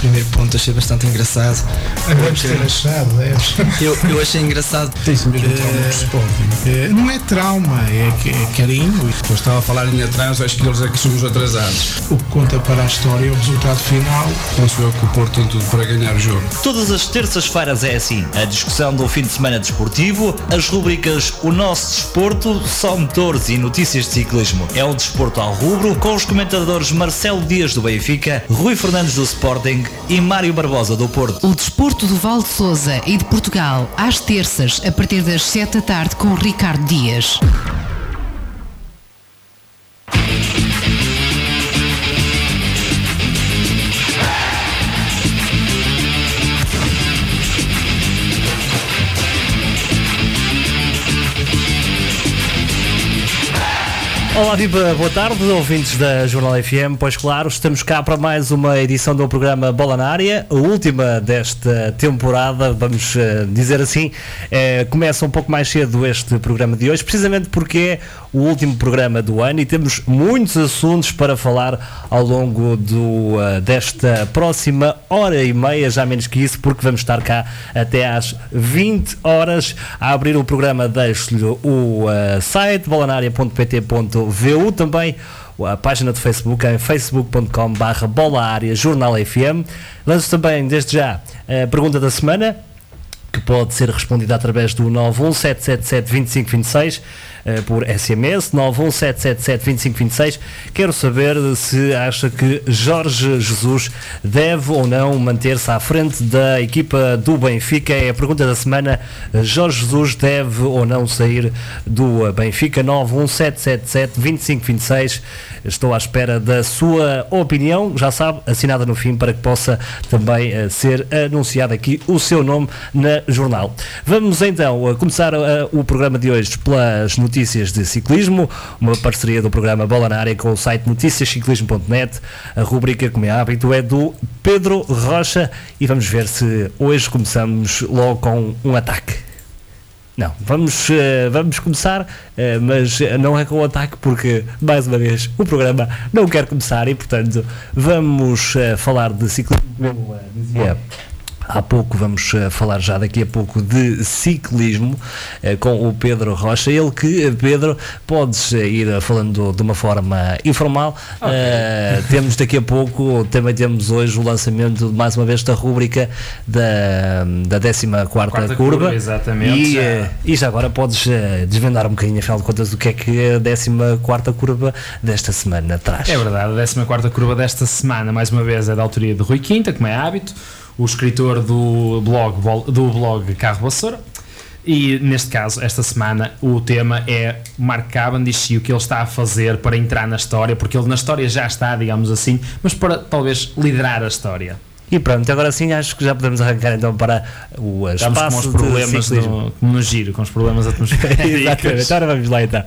primeiro ponto achei bastante engraçado. Deves ter achado, deves. Eu, eu achei engraçado. Tem-se mesmo trauma de Sporting. Eh, Não é trauma, é, é carinho. Eu estava a falar em atraso, acho que eles é que somos atrasados. O que conta para a história é o resultado final. Penso eu que o Porto tem tudo para ganhar o jogo. Todas as terças-feiras é assim. A discussão do fim de semana desportivo, as rubricas O Nosso Desporto, Só Motores e Notícias de Ciclismo. É o Desporto ao Rubro, com os comentadores Marcelo Dias do Benfica, Rui Fernandes do Sporting e Mário Barbosa do Porto. O desporto do Val de Souza e de Portugal, às terças, a partir das 7 da tarde, com Ricardo Dias. Olá, viva, boa tarde, ouvintes da Jornal FM. Pois claro, estamos cá para mais uma edição do programa Bola na Área, a última desta temporada, vamos eh, dizer assim. Eh, começa um pouco mais cedo este programa de hoje, precisamente porque é o último programa do ano e temos muitos assuntos para falar ao longo do, eh, desta próxima hora e meia, já menos que isso, porque vamos estar cá até às 20 horas a abrir o programa. Deixo-lhe o eh, site bolanaria.pt.vu também a página do Facebook em facebook.com barra bola área jornal FM lanço também desde já a pergunta da semana que pode ser respondida através do 917772526 eh, por SMS 917772526 quero saber se acha que Jorge Jesus deve ou não manter-se à frente da equipa do Benfica. É a pergunta da semana. Jorge Jesus deve ou não sair do eh, Benfica 917772526 estou à espera da sua opinião. Já sabe, assinada no fim para que possa também eh, ser anunciado aqui o seu nome na jornal. Vamos então a começar eh, o programa de hoje pelas notícias de ciclismo, uma parceria do programa Bola na Área com o site noticiasciclismo.net. A rubrica, como é hábito, é do Pedro Rocha e vamos ver se hoje começamos logo com um ataque. Não, vamos, eh, vamos começar, eh, mas não é com o ataque, porque, mais uma vez, o programa não quer começar e, portanto, vamos eh, falar de ciclismo. Como eu, dizia Há pouco vamos eh, falar já daqui a pouco de ciclismo eh, com o Pedro Rocha. Ele que, eh, Pedro, podes ir falando de uma forma informal. Eh, temos daqui a pouco, também temos hoje o lançamento, mais uma vez, da rúbrica da, da 14 Quarta curva. curva, exatamente, E, já. e já agora podes desvendar um bocadinho, afinal de contas, o que é que a 14 curva desta semana traz. É verdade, a 14 curva desta semana, mais uma vez, é da autoria de Rui Quinta, como é hábito, o escritor do blog, do blog Carro Vassoura. E neste caso, esta semana, o tema é Mark Cavendish e o que ele está a fazer para entrar na história, porque ele na história já está, digamos assim, mas para talvez liderar a história. E pronto, agora sim acho que já podemos arrancar então para o Estamos com espaço os problemas no, no giro, com os problemas atmosféricos. Exatamente, agora vamos lá então.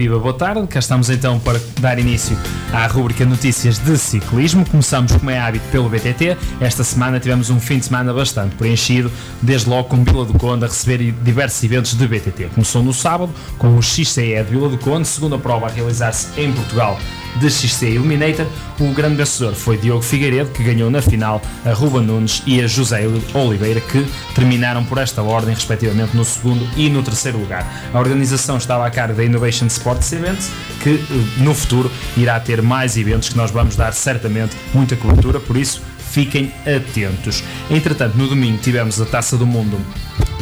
Viva, boa tarde. Cá estamos então para dar início à rubrica Notícias de Ciclismo. Começamos, como é hábito, pelo BTT. Esta semana tivemos um fim de semana bastante preenchido, desde logo com Vila do Conde a receber diversos eventos de BTT. Começou no sábado com o XCE de Vila do Conde, segunda prova a realizar-se em Portugal de XC Eliminator. O grande vencedor foi Diogo Figueiredo, que ganhou na final a Ruba Nunes e a José Oliveira, que terminaram por esta ordem, respectivamente, no segundo e no terceiro lugar. A organização estava a cargo da Innovation Sports Events, que eh, no futuro irá ter mais eventos que nós vamos dar certamente muita cobertura, por isso fiquem atentos. Entretanto, no domingo tivemos a Taça do Mundo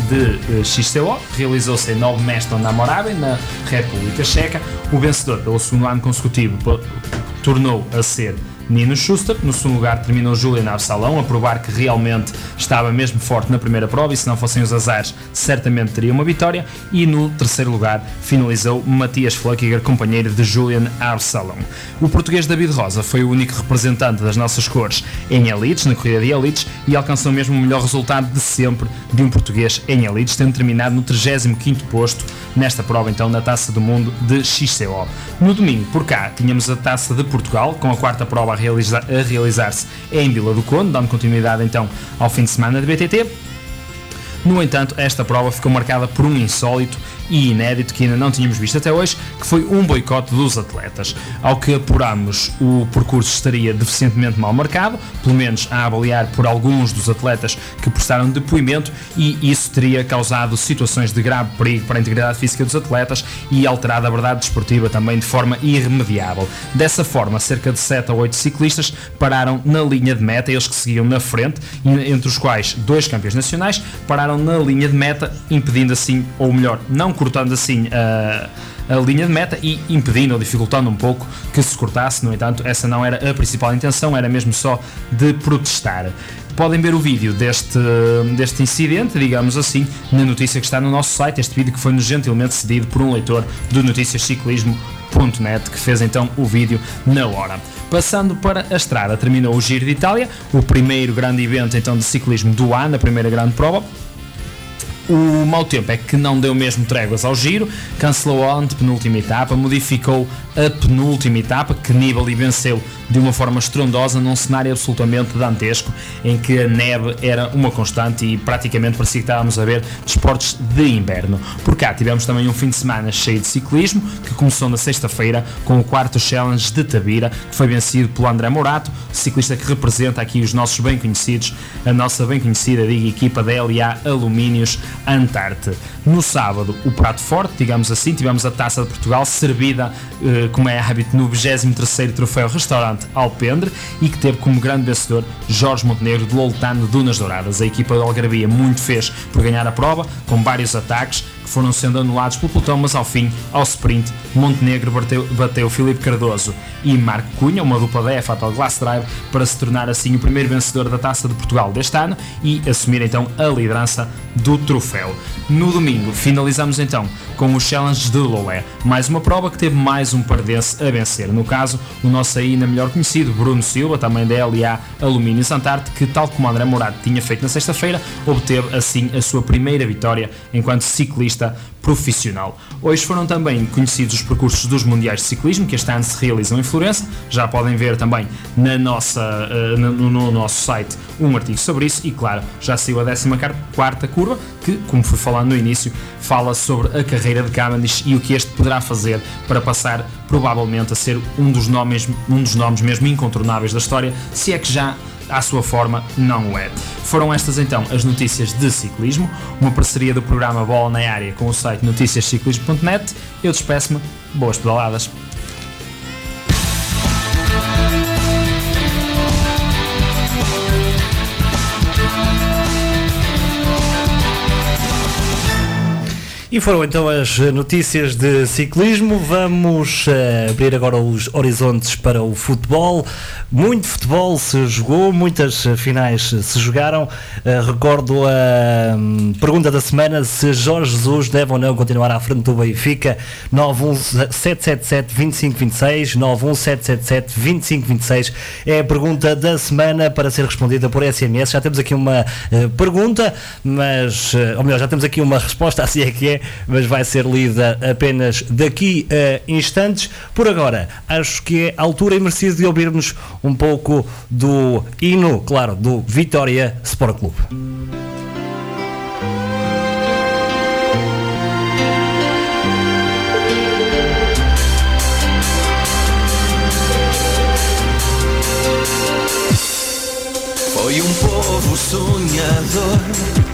de eh, XCO, realizou-se em Novo Mesto na Morável, na República Checa. O vencedor, pelo segundo ano consecutivo, tornou a ser Nino Schuster. No segundo lugar terminou Julian Absalão, a provar que realmente estava mesmo forte na primeira prova e se não fossem os azares, certamente teria uma vitória. E no terceiro lugar finalizou Matias Fluckiger, companheiro de Julian Absalão. O português David Rosa foi o único representante das nossas cores em elites, na corrida de elites, e alcançou mesmo o melhor resultado de sempre de um português em elites, tendo terminado no 35º posto nesta prova então na Taça do Mundo de XCO. No domingo, por cá, tínhamos a Taça de Portugal, com a quarta prova a realizar-se em Vila do Conde, dando continuidade então ao fim de semana de BTT. No entanto, esta prova ficou marcada por um insólito e inédito que ainda não tínhamos visto até hoje, que foi um boicote dos atletas. Ao que apuramos, o percurso estaria deficientemente mal marcado, pelo menos a avaliar por alguns dos atletas que prestaram depoimento, e isso teria causado situações de grave perigo para a integridade física dos atletas e alterado a verdade desportiva também de forma irremediável. Dessa forma, cerca de 7 a 8 ciclistas pararam na linha de meta, eles que seguiam na frente, entre os quais dois campeões nacionais pararam na linha de meta, impedindo assim, ou melhor, não cortando assim a, a linha de meta e impedindo ou dificultando um pouco que se cortasse. No entanto, essa não era a principal intenção, era mesmo só de protestar. Podem ver o vídeo deste, deste incidente, digamos assim, na notícia que está no nosso site. Este vídeo que foi gentilmente cedido por um leitor do noticiasciclismo.net que fez então o vídeo na hora. Passando para a estrada, terminou o Giro de Itália, o primeiro grande evento então de ciclismo do ano, a primeira grande prova. O mau tempo é que não deu mesmo tréguas ao giro, cancelou a antepenúltima etapa, modificou a penúltima etapa, que Nibali venceu de uma forma estrondosa num cenário absolutamente dantesco, em que a neve era uma constante e praticamente parecia que estávamos a ver desportos de inverno. Por cá tivemos também um fim de semana cheio de ciclismo, que começou na sexta-feira com o quarto Challenge de Tabira, que foi vencido pelo André Morato, ciclista que representa aqui os nossos bem conhecidos, a nossa bem conhecida diga, equipa da LA Alumínios Antarte. No sábado, o prato forte, digamos assim, tivemos a Taça de Portugal servida, eh, como é hábito, no 23º Troféu Restaurante Alpendre e que teve como grande vencedor Jorge Montenegro de Loltano Dunas Douradas. A equipa de Algarvia muito fez por ganhar a prova, com vários ataques que foram sendo anulados pelo pelotão, mas ao fim, ao sprint, Montenegro bateu, bateu Filipe Cardoso e Marco Cunha, uma dupla da Auto Glass Drive, para se tornar assim o primeiro vencedor da Taça de Portugal deste ano e assumir então a liderança do troféu. No domingo, finalizamos então com os Challenges de Lolé, mais uma prova que teve mais um pardense a vencer. No caso, o nosso ainda melhor conhecido Bruno Silva, também da LA Alumínio Santarte, que tal como André Morato tinha feito na sexta-feira, obteve assim a sua primeira vitória enquanto ciclista profissional. Hoje foram também conhecidos os percursos dos Mundiais de Ciclismo, que este ano se realizam em Florença. Já podem ver também na nossa, uh, no, no, nosso site um artigo sobre isso e, claro, já saiu a 14 curva, que, como fui falando no início, fala sobre a carreira de Cavendish e o que este poderá fazer para passar provavelmente a ser um dos nomes, um dos nomes mesmo incontornáveis da história, se é que já à sua forma, não o é. Foram estas então as notícias de ciclismo, uma parceria do programa Bola na Área com o site noticiasciclismo.net. Eu despeço-me, boas pedaladas. E foram então as notícias de ciclismo. Vamos uh, abrir agora os horizontes para o futebol. Muito futebol se jogou, muitas finais se jogaram. Uh, recordo a um, pergunta da semana: se Jorge Jesus deve ou não continuar à frente do Benfica. 91777-2526. 91777-2526 é a pergunta da semana para ser respondida por SMS. Já temos aqui uma uh, pergunta, mas, ou melhor, já temos aqui uma resposta, assim é que é mas vai ser lida apenas daqui a instantes. Por agora, acho que é a altura e merecido de ouvirmos um pouco do hino, claro, do Vitória Sport Clube. Foi um povo sonhador.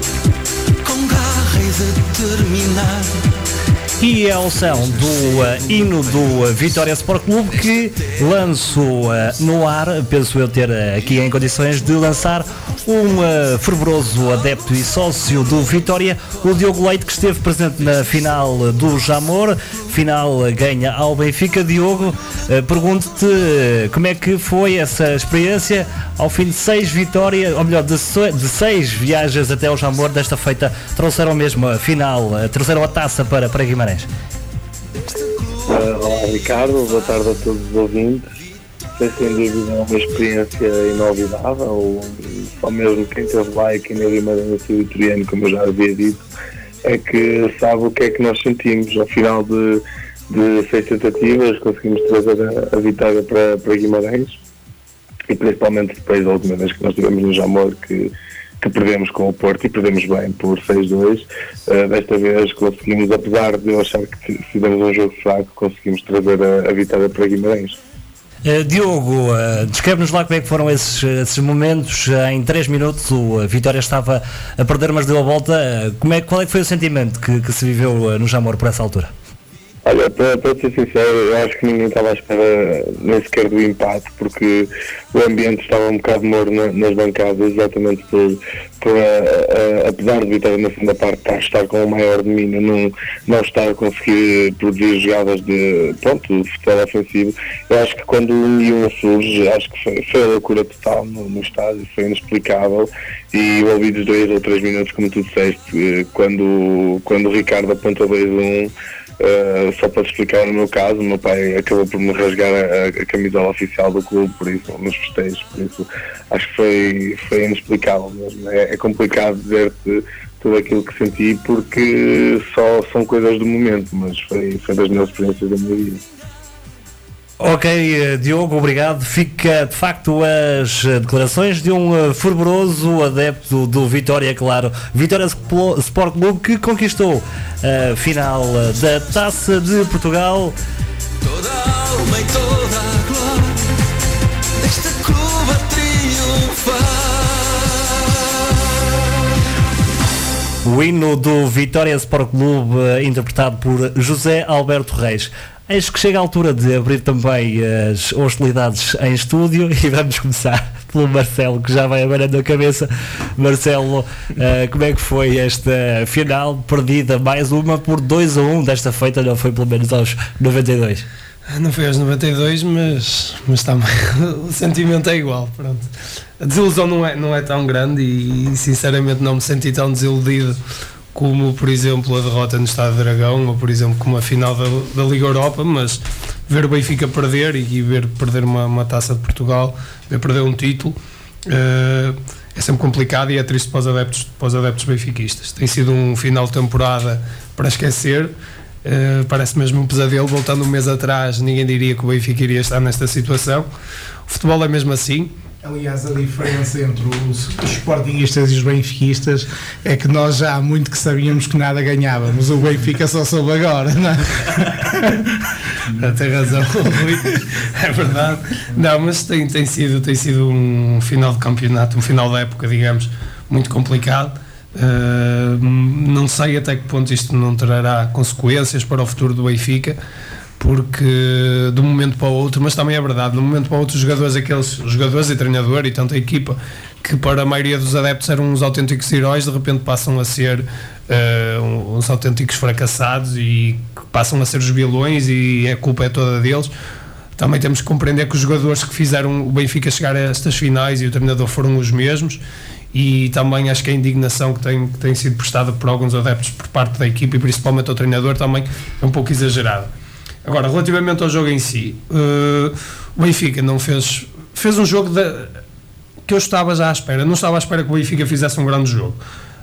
E é a unção do uh, hino do uh, Vitória Sport Clube que lanço uh, no ar, penso eu ter aqui em condições de lançar um fervoroso adepto e sócio do Vitória, o Diogo Leite, que esteve presente na final do Jamor, final ganha ao Benfica. Diogo, eh, pergunto-te eh, como é que foi essa experiência ao fim de seis vitórias, ou melhor, de, seis viagens até ao Jamor, desta feita trouxeram mesmo a final, eh, trouxeram a taça para, para Guimarães. Olá Ricardo, boa tarde a todos os ouvintes. Sem dúvida uma experiência inolvidável. Só mesmo quem esteve lá e quem é Guimarães e Vitoriano, como eu já havia dito, é que sabe o que é que nós sentimos. Ao final de, de seis tentativas, conseguimos trazer a, a vitória para, para Guimarães e principalmente depois da última vez que nós estivemos no Jamor, que, que perdemos com o Porto e perdemos bem por 6-2. Uh, desta vez conseguimos, apesar de eu achar que fizemos um jogo fraco, conseguimos trazer a, a vitória para Guimarães. Eh, Diogo, eh, descreve-nos lá como é que foram esses, esses momentos. Eh, em 3 minutos a Vitória estava a perder, mas deu a volta. Como é, qual é que foi o sentimento que, que se viveu no Jamor por essa altura? Olha, para, para ser sincero, eu acho que ninguém estava à espera nem sequer do empate, porque o ambiente estava um bocado morno na- nas bancadas, exatamente por, por a- a- apesar de Vitória na segunda parte estar, estar com o maior domínio, não, não estar a conseguir produzir jogadas de, pronto, de futebol ofensivo. Eu acho que quando o 1 1 surge, acho que foi, foi a loucura total no, no estádio, foi inexplicável, e eu ouvi dos dois ou três minutos, como tu disseste, quando, quando o Ricardo apontou 2-1, Uh, só para explicar no meu caso, o meu pai acabou por me rasgar a, a camisola oficial do clube, por isso, nos festejos, por isso acho que foi, foi inexplicável mesmo. É, é complicado dizer-te tudo aquilo que senti porque só são coisas do momento, mas foi, foi das melhores experiências da minha vida. Ok, eh, Diogo, obrigado. Fica de facto as eh, declarações de um eh, fervoroso adepto do Vitória, claro. Vitória Sport Clube que conquistou a final da Taça de Portugal. Toda a alma e toda a glória triunfar. O hino do Vitória Sport Clube, interpretado por José Alberto Reis. Eis que chega a altura de abrir também as hostilidades em estúdio e vamos começar pelo Marcelo, que já vai abanando a cabeça. Marcelo, eh, como é que foi esta final perdida? Mais uma por 2 a 1 desta feita, não foi pelo menos aos 92. Não foi aos 92, mas, mas também o sentimento é igual. Pronto. A desilusão não é, não é tão grande e sinceramente não me senti tão desiludido como, por exemplo, a derrota no Estado de Dragão ou, por exemplo, como a final da, da Liga Europa. Mas ver o Benfica perder e ver perder uma, uma taça de Portugal, ver perder um título. eh, é sempre complicado e é triste para os adeptos, para os adeptos benfiquistas. Tem sido um final de temporada para esquecer. Uh, parece mesmo um pesadelo. Voltando um mês atrás, ninguém diria que o Benfica iria estar nesta situação. O futebol é mesmo assim. Aliás, a diferença entre os, os e os benfiquistas é que nós já há muito que sabíamos que nada ganhávamos. O Benfica só soube agora, não é? Tem razão, Rui. É verdade. Não, mas tem, tem, sido, tem sido um final de campeonato, um final da época, digamos, muito complicado. Uh, não sei até que ponto isto não trará consequências para o futuro do Benfica, porque de um momento para o outro, mas também é verdade, de um momento para o outro, os jogadores, aqueles jogadores e treinador e tanta equipa que para a maioria dos adeptos eram uns autênticos heróis, de repente passam a ser uh, uns autênticos fracassados e passam a ser os vilões e a culpa é toda deles. Também temos que compreender que os jogadores que fizeram o Benfica chegar a estas finais e o treinador foram os mesmos e também acho que a indignação que tem, que tem sido prestada por alguns adeptos por parte da equipe e principalmente ao treinador também é um pouco exagerada. Agora, relativamente ao jogo em si, uh, o Benfica não fez, fez um jogo de, que eu estava já à espera. Não estava à espera que o Benfica fizesse um grande jogo.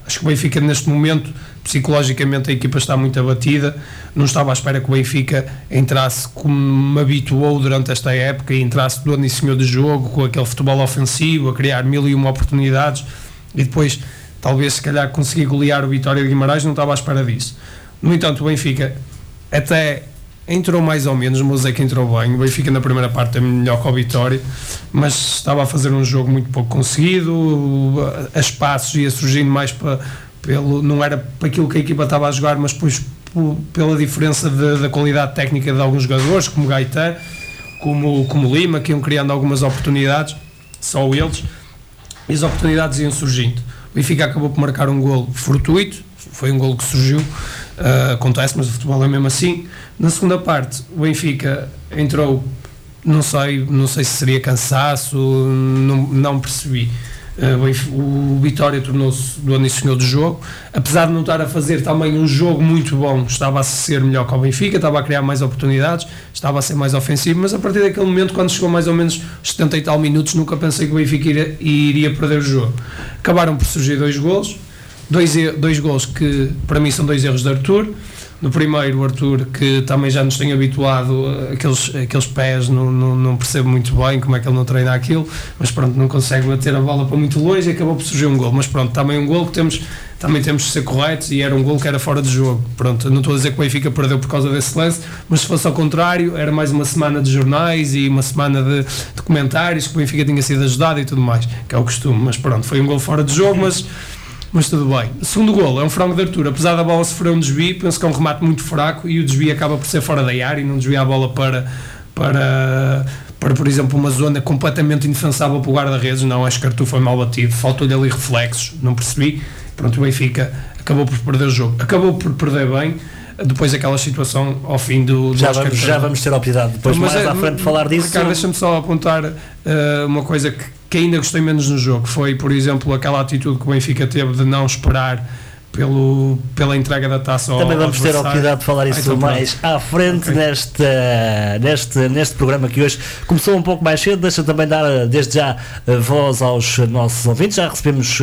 Acho que o Benfica, neste momento, psicologicamente, a equipa está muito abatida. Não estava à espera que o Benfica entrasse como me habituou durante esta época e entrasse do início de jogo com aquele futebol ofensivo, a criar mil e uma oportunidades e depois, talvez, se calhar, conseguir golear o Vitória de Guimarães. Não estava à espera disso. No entanto, o Benfica até entrou mais ou menos, mas é que entrou bem. O Benfica na primeira parte é melhor que o Vitória, mas estava a fazer um jogo muito pouco conseguido, a espaços ia surgindo mais para, pelo, não era para aquilo que a equipa estava a jogar, mas depois pela diferença de, da qualidade técnica de alguns jogadores, como Gaetan, como, como Lima, que iam criando algumas oportunidades, só eles, e as oportunidades iam surgindo. O Benfica acabou por marcar um golo fortuito, foi um golo que surgiu Uh, acontece, mas o futebol é mesmo assim. Na segunda parte, o Benfica entrou, não sei, não sei se seria cansaço, não, não percebi. Uh, o Vitória tornou-se do início do jogo, apesar de não estar a fazer também um jogo muito bom, estava a ser melhor que o Benfica, estava a criar mais oportunidades, estava a ser mais ofensivo, mas a partir daquele momento, quando chegou mais ou menos os 70 e tal minutos, nunca pensei que o Benfica iria, iria perder o jogo. Acabaram por surgir dois golos, dois, dois gols que para mim são dois erros de Arthur. No primeiro, o Arthur, que também já nos tem habituado, eh, aqueles, aqueles pés, não, não, não percebo muito bem como é que ele não treina aquilo, mas pronto, não consegue bater a bola para muito longe e acabou por surgir um gol. Mas pronto, também um gol que temos, também temos de ser corretos e era um gol que era fora de jogo. Pronto, não estou a dizer que o Benfica perdeu por causa desse lance, mas se fosse ao contrário, era mais uma semana de jornais e uma semana de, de comentários que o Benfica tinha sido ajudado e tudo mais, que é o costume. Mas pronto, foi um gol fora de jogo, mas mas tudo bem. Segundo gol é um frango de Arthur. Apesar da bola sofrer um desvio, penso que é um remate muito fraco e o desvio acaba por ser fora da área e não desvia a bola para, para, para por exemplo, uma zona completamente indefensável para o guarda-redes. Não, acho que Arthur foi mal batido. Faltou-lhe ali reflexos, não percebi. Pronto, o Benfica acabou por perder o jogo. Acabou por perder bem. Depois daquela situação ao fim do, do Já Oscar vamos, já vamos ter a oportunidade depois Mas mais é- à frente de falar disso. Ricardo, deixa-me só apontar eh, uma coisa que, que ainda gostei menos no jogo. Foi, por exemplo, aquela atitude que o Benfica teve de não esperar pelo, pela entrega da taça ao Também vamos ter a oportunidade de falar Ah, isso então mais à frente Ok. neste, neste, neste programa que hoje começou um pouco mais cedo. Deixa também dar eh, desde já eh, voz aos nossos ouvintes. Já recebemos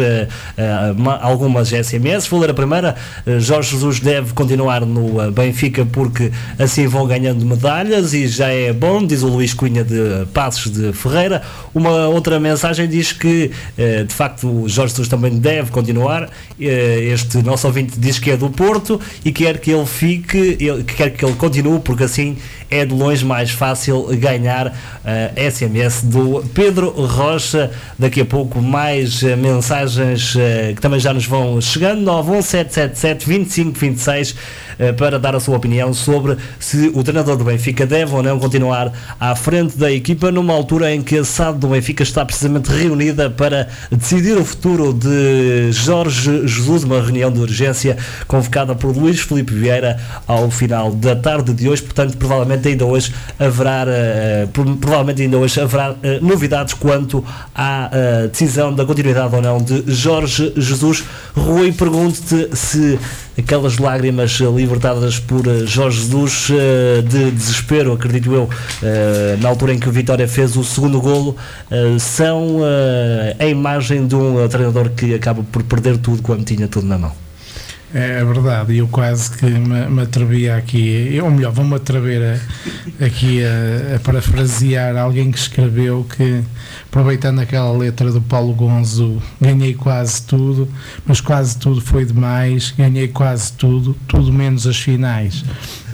ma- algumas SMS. Vou ler a primeira. Jorge Jesus deve continuar no Benfica porque assim vão ganhando medalhas e já é bom, diz o Luís Cunha de Passos de Ferreira. Uma outra mensagem diz que eh, de facto o Jorge Jesus também deve continuar. Eh, Este nosso ouvinte diz que é do Porto e quer que ele fique, ele- que quer que ele continue, porque assim é de longe mais fácil ganhar eh, SMS do Pedro Rocha. Daqui a pouco mais eh, mensagens eh, que também já nos vão chegando. 91777 2526 eh, para dar a sua opinião sobre se o treinador do Benfica deve ou não continuar à frente da equipa numa altura em que a SAD do Benfica está precisamente reunida para decidir o futuro de Jorge Jesus, uma reunião de urgência convocada por Luís Felipe Vieira ao final da tarde de hoje, portanto provavelmente ainda hoje haverá pro- provavelmente ainda hoje haverá eh, novidades quanto à eh, decisão da continuidade ou não de Jorge Jesus. Rui, pergunto-te se aquelas lágrimas libertadas por Jorge Jesus de desespero, acredito eu, na altura em que o Vitória fez o segundo golo, são a imagem de um treinador que acaba por perder tudo quando tinha tudo na mão. É verdade, eu quase que me, me atrevia aqui, ou melhor, vou-me atrever a- aqui a, a parafrasear alguém que escreveu que, aproveitando aquela letra do Paulo Gonzo, ganhei quase tudo, mas quase tudo foi demais, ganhei quase tudo, tudo menos as finais.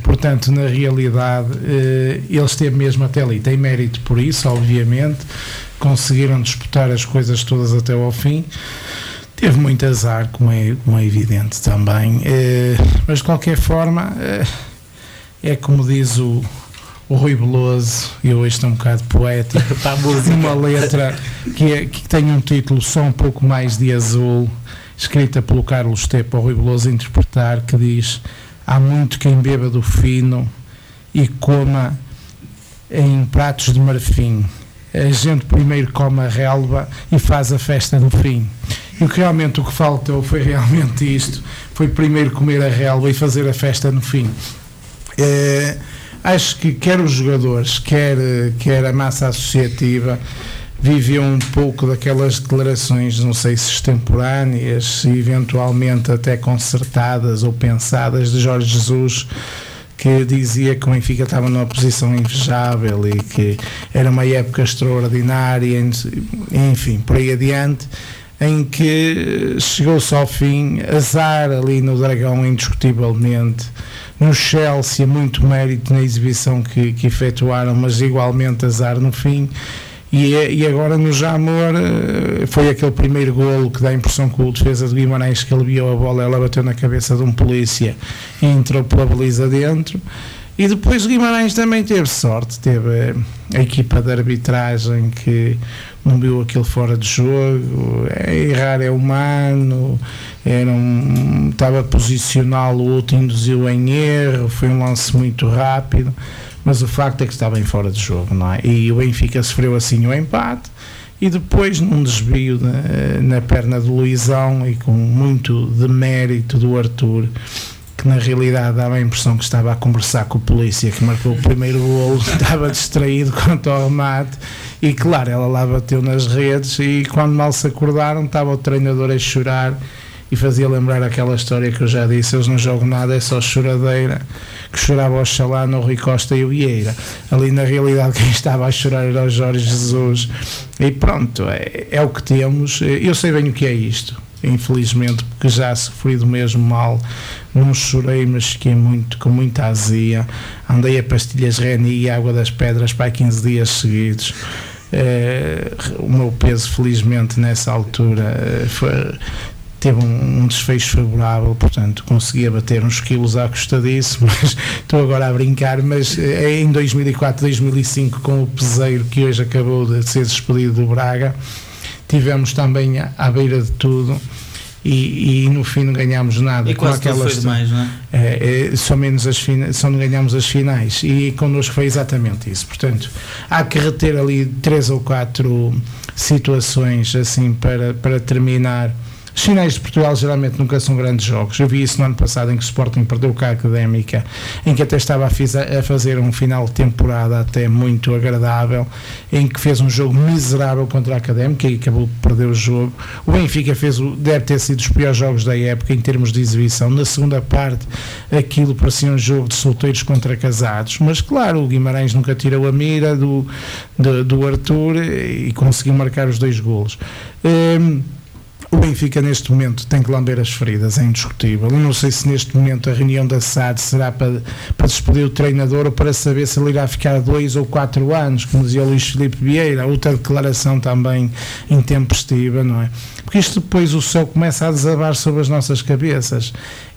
Portanto, na realidade, eh, ele esteve mesmo até ali. Tem mérito por isso, obviamente. Conseguiram disputar as coisas todas até ao fim. Teve muito azar, como é, como é evidente também. Eh, mas de qualquer forma, eh, é como diz o, o Rui Veloso, e hoje estou um bocado poético, uma letra que, é- que tem um título só um pouco mais de azul, escrita pelo Carlos T. para o Rui Veloso interpretar, que diz: Há muito quem beba do fino e coma em pratos de marfim. A gente primeiro come a relva e faz a festa no fim. E o que realmente o que faltou foi realmente isto: foi primeiro comer a relva e fazer a festa no fim. Eh, acho que quer os jogadores, quer, eh, quer a massa associativa, viveu um pouco daquelas declarações, não sei se extemporâneas, se eventualmente até concertadas ou pensadas de Jorge Jesus, que dizia que o Benfica estava numa posição invejável e que era uma época extraordinária, enfim, por aí adiante, em que chegou-se ao fim, azar ali no Dragão, indiscutivelmente. No Chelsea, muito mérito na exibição que, que efetuaram, mas igualmente azar no fim. E, e agora no Jamor eh, foi aquele primeiro golo que dá a impressão que o defesa de Guimarães que ele viu a bola, ela bateu na cabeça de um polícia e entrou pela baliza dentro. E depois o Guimarães também teve sorte, teve eh, a equipa de arbitragem que não viu aquilo fora de jogo, é, errar é humano, era um, estava a posicioná-lo, o outro induziu em erro, foi um lance muito rápido, mas o facto é que estava em fora de jogo, não é? E o Benfica sofreu assim o empate e depois num desvio na, na perna do Luizão e com muito de mérito do Arthur que na realidade dava a impressão que estava a conversar com o polícia que marcou o primeiro golo, estava distraído quanto ao remate. E claro, ela lá bateu nas redes e quando mal se acordaram estava o treinador a chorar e fazia lembrar aquela história que eu já disse, eles não jogam nada, é só choradeira que chorava o Xalá no Rui Costa e o Vieira. Ali na realidade quem estava a chorar era o Jorge Jesus. E pronto, é, é o que temos. Eu sei bem o que é isto infelizmente, porque já sofri do mesmo mal. Não chorei, mas fiquei muito, com muita azia. Andei a pastilhas Reni e água das pedras para 15 dias seguidos. Eh, o meu peso, felizmente, nessa altura, eh, foi, teve um, um desfecho favorável, portanto conseguia bater uns quilos à custa disso, mas estou agora a brincar, mas eh, em 2004, 2005 com o peseiro que hoje acabou de ser despedido do Braga, tivemos também à, à beira de tudo e, e, no fim não ganhámos nada. E quase tudo foi demais, não é? É, é, só, menos as só não ganhámos as finais e connosco foi exatamente isso. Portanto, há que reter ali três ou quatro situações assim para, para terminar os finais de Portugal geralmente nunca são grandes jogos. Eu vi isso no ano passado em que o Sporting perdeu com a Académica, em que até estava a, fazer um final de temporada até muito agradável, em que fez um jogo miserável contra a Académica e acabou por perder o jogo. O Benfica fez o, deve ter sido os piores jogos da época em termos de exibição. Na segunda parte, aquilo parecia um jogo de solteiros contra casados, mas claro, o Guimarães nunca tirou a mira do, do, do Arthur e conseguiu marcar os dois golos. Um, o Benfica neste momento tem que lamber as feridas, é indiscutível. Eu não sei se neste momento a reunião da SAD será para, para despedir o treinador ou para saber se ele irá ficar dois ou quatro anos, como dizia o Luís Filipe Vieira, outra declaração também intempestiva, não é? Porque isto depois o céu começa a desabar sobre as nossas cabeças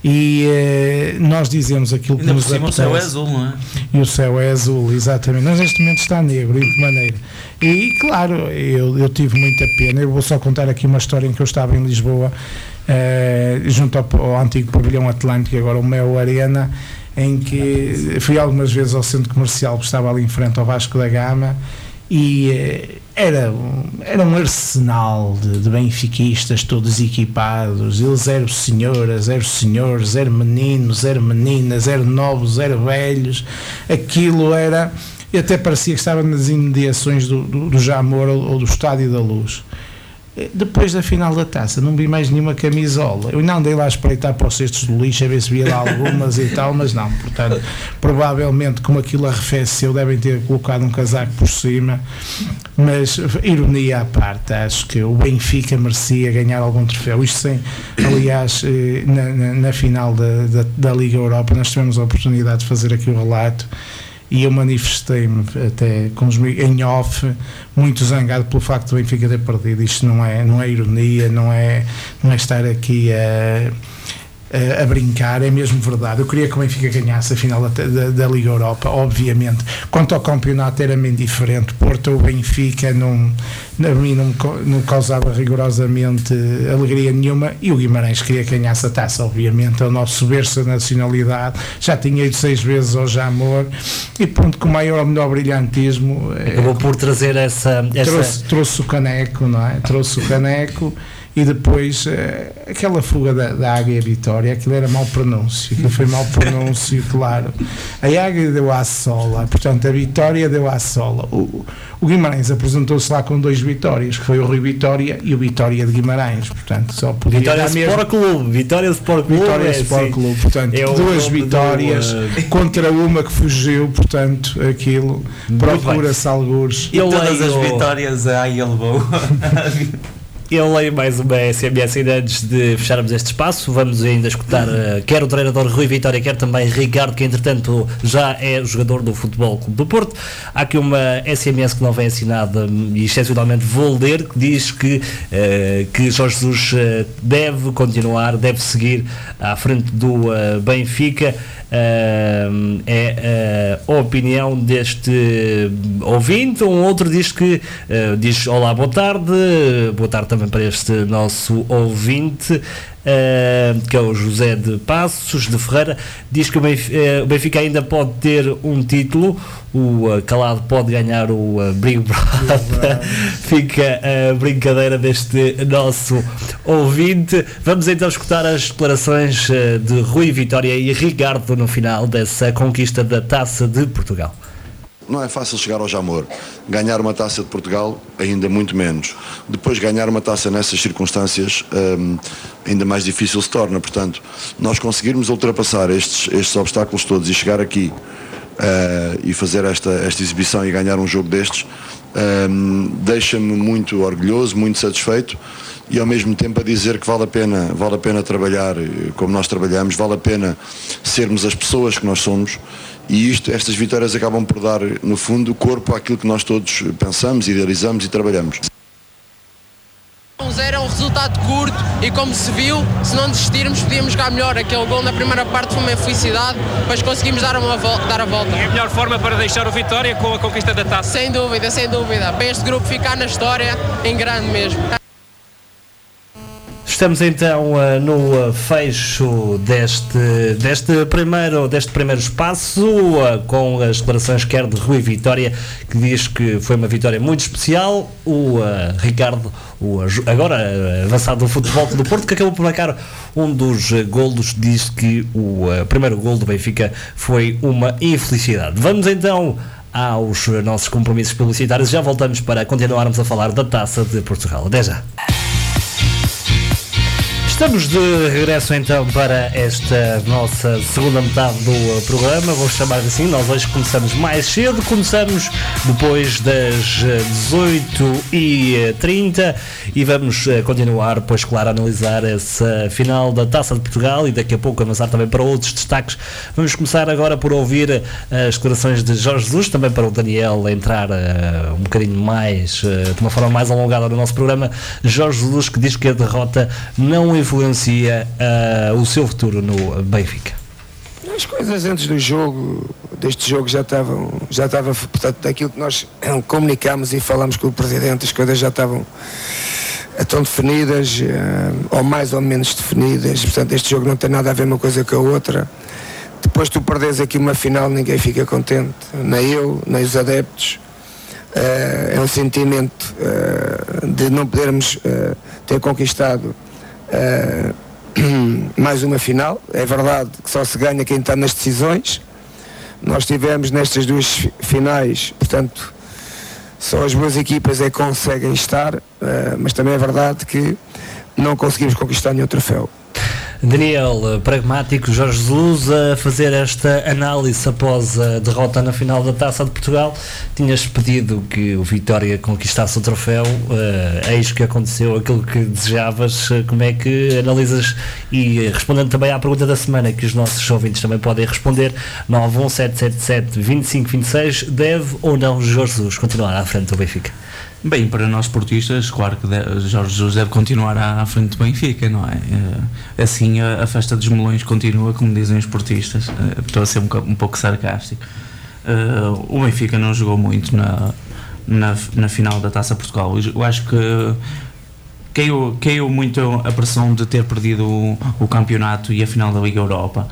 e eh, nós dizemos aquilo que Ainda nos por cima apetece. o céu é azul, não é? E o céu é azul, exatamente. Mas neste momento está negro, e de que maneira? E claro, eu, eu tive muita pena. Eu vou só contar aqui uma história em que eu estava em Lisboa, eh, junto ao, ao antigo pavilhão Atlântico, agora o Mel Arena, em que fui algumas vezes ao centro comercial, que estava ali em frente ao Vasco da Gama, e eh, era, era um arsenal de, de benfiquistas todos equipados, eles eram senhoras, eram senhores, eram meninos, eram meninas, eram novos, eram velhos, aquilo era, e até parecia que estava nas imediações do, do, do Jamor ou do Estádio da Luz. Depois da final da taça, não vi mais nenhuma camisola. Eu ainda andei lá a espreitar para os cestos do lixo a ver se via lá algumas e tal, mas não. Portanto, provavelmente, como aquilo arrefeceu, devem ter colocado um casaco por cima. Mas, ironia à parte, acho que o Benfica merecia ganhar algum troféu. Isto sem, aliás, eh, na, na, na final da, da, da Liga Europa, nós tivemos a oportunidade de fazer aqui o relato e eu manifestei-me até com os, em off muito zangado pelo facto do Benfica ter perdido. Isto não é, não é ironia, não é, não é estar aqui a, a, brincar, é mesmo verdade. Eu queria que o Benfica ganhasse a final da, da, da Liga Europa, obviamente. Quanto ao campeonato era bem diferente. Porto ou Benfica não, a mim não, não causava rigorosamente alegria nenhuma e o Guimarães queria que ganhasse a taça, obviamente. É o nosso berço da nacionalidade. Já tinha ido seis vezes ao Jamor e pronto, com o maior ou melhor brilhantismo. Acabou por trazer essa. essa trouxe, trouxe o caneco, não é? Trouxe o caneco e depois eh, aquela fuga da, da Águia Vitória, aquilo era mau pronúncio, aquilo foi mau pronúncio, claro. A Águia deu à sola, portanto a Vitória deu à sola. O, o Guimarães apresentou-se lá com dois vitórias, que foi o Rui Vitória e o Vitória de Guimarães, portanto só podia Vitória dar mesmo. Sport Clube, Vitória Sport Clube. Vitória é Sport assim. Clube, portanto, É duas nome do, vitórias eh, contra uma que fugiu, portanto, aquilo procura-se algures. Eu Todas as vitórias a Águia levou. Eu leio mais uma SMS ainda antes de fecharmos este espaço. Vamos ainda escutar eh, quer o treinador Rui Vitória, quer também Ricardo, que entretanto já é jogador do Futebol Clube do Porto. Há aqui uma SMS que não vem assinada e excepcionalmente vou ler, que diz que, eh, que Jorge Jesus eh, deve continuar, deve seguir à frente do eh, Benfica ah, é ah, a opinião deste ouvinte. Um outro diz que ah, diz olá, boa tarde, boa tarde também para este nosso ouvinte. Uh, que é o José de Passos de Ferreira, diz que o eh, Benfica ainda pode ter um título, o uh, Calado pode ganhar o Big Brother. Fica a brincadeira deste nosso ouvinte. Vamos então escutar as declarações de Rui Vitória e Ricardo no final dessa conquista da Taça de Portugal. Não é fácil chegar ao Jamor. Ganhar uma taça de Portugal, ainda muito menos. Depois, ganhar uma taça nessas circunstâncias, hum, ainda mais difícil se torna. Portanto, nós conseguirmos ultrapassar estes, estes obstáculos todos e chegar aqui eh, e fazer esta, esta exibição e ganhar um jogo destes, hum, deixa-me muito orgulhoso, muito satisfeito e ao mesmo tempo a dizer que vale a pena, vale a pena trabalhar eh, como nós trabalhamos, vale a pena sermos as pessoas que nós somos e isto, estas vitórias acabam por dar, no fundo, corpo àquilo que nós todos pensamos, idealizamos e trabalhamos. 1-0 é um resultado curto e como se viu, se não desistirmos podíamos jogar melhor. Aquele gol na primeira parte foi uma felicidade, mas conseguimos dar, uma vol- dar a volta. É a melhor forma para deixar o Vitória com a conquista da taça. Sem dúvida, sem dúvida. Para este grupo ficar na história, em grande mesmo. Estamos então uh, no uh, fecho deste, deste, primeiro, deste primeiro espaço, uh, com as declarações quer de Rui Vitória, que diz que foi uma vitória muito especial. O Ricardo, o agora avançado do Futebol do Porto, que acabou por marcar um dos golos, diz que o primeiro gol do Benfica foi uma infelicidade. Vamos então aos nossos compromissos publicitários. Já voltamos para continuarmos a falar da Taça de Portugal. Até já. Estamos de regresso então para esta nossa segunda metade do programa, vou chamar assim. Nós hoje começamos mais cedo, começamos depois das uh, 18h30 e vamos uh, continuar, pois claro, a analisar essa final da Taça de Portugal e daqui a pouco avançar também para outros destaques. Vamos começar agora por ouvir as declarações de Jorge Jesus, também para o Daniel entrar uh, um bocadinho mais, uh, de uma forma mais alongada no nosso programa. Jorge Jesus que diz que a derrota não influencia uh, o seu futuro no Benfica. As coisas antes do jogo, deste jogo já estavam, já estava, portanto, daquilo que nós eh, comunicámos e falámos com o Presidente, as coisas já estavam eh, tão definidas, ou mais ou menos definidas, portanto este jogo não tem nada a ver uma coisa com a outra. Depois tu perdes aqui uma final, ninguém fica contente, nem eu, nem os adeptos. É um sentimento de não podermos ter conquistado eh, mais uma final. É verdade que só se ganha quem está nas decisões. Nós tivemos nestas duas fi- finais, portanto, só as boas equipas é que conseguem estar, eh, mas também é verdade que não conseguimos conquistar nenhum troféu. Daniel, uh, pragmático, Jorge Jesus a fazer esta análise após a derrota na final da Taça de Portugal. Tinhas pedido que o Vitória conquistasse o troféu, uh, eis que aconteceu aquilo que desejavas. Uh, Como é que analisas e respondendo também à pergunta da semana que os nossos ouvintes também podem responder, 91777-2526, deve ou não Jorge Jesus continuar à frente do Benfica? Bem, para nós portistas, claro que Jorge Jesus deve continuar à, frente do Benfica, não é? Eh, Assim a, a festa dos melões continua, como dizem os portistas. Eh, Estou a ser um, um pouco sarcástico. Eh, O Benfica não jogou muito na, na, na final da Taça Portugal. Eu acho que caiu, caiu muito a pressão de ter perdido o, o campeonato e a final da Liga Europa.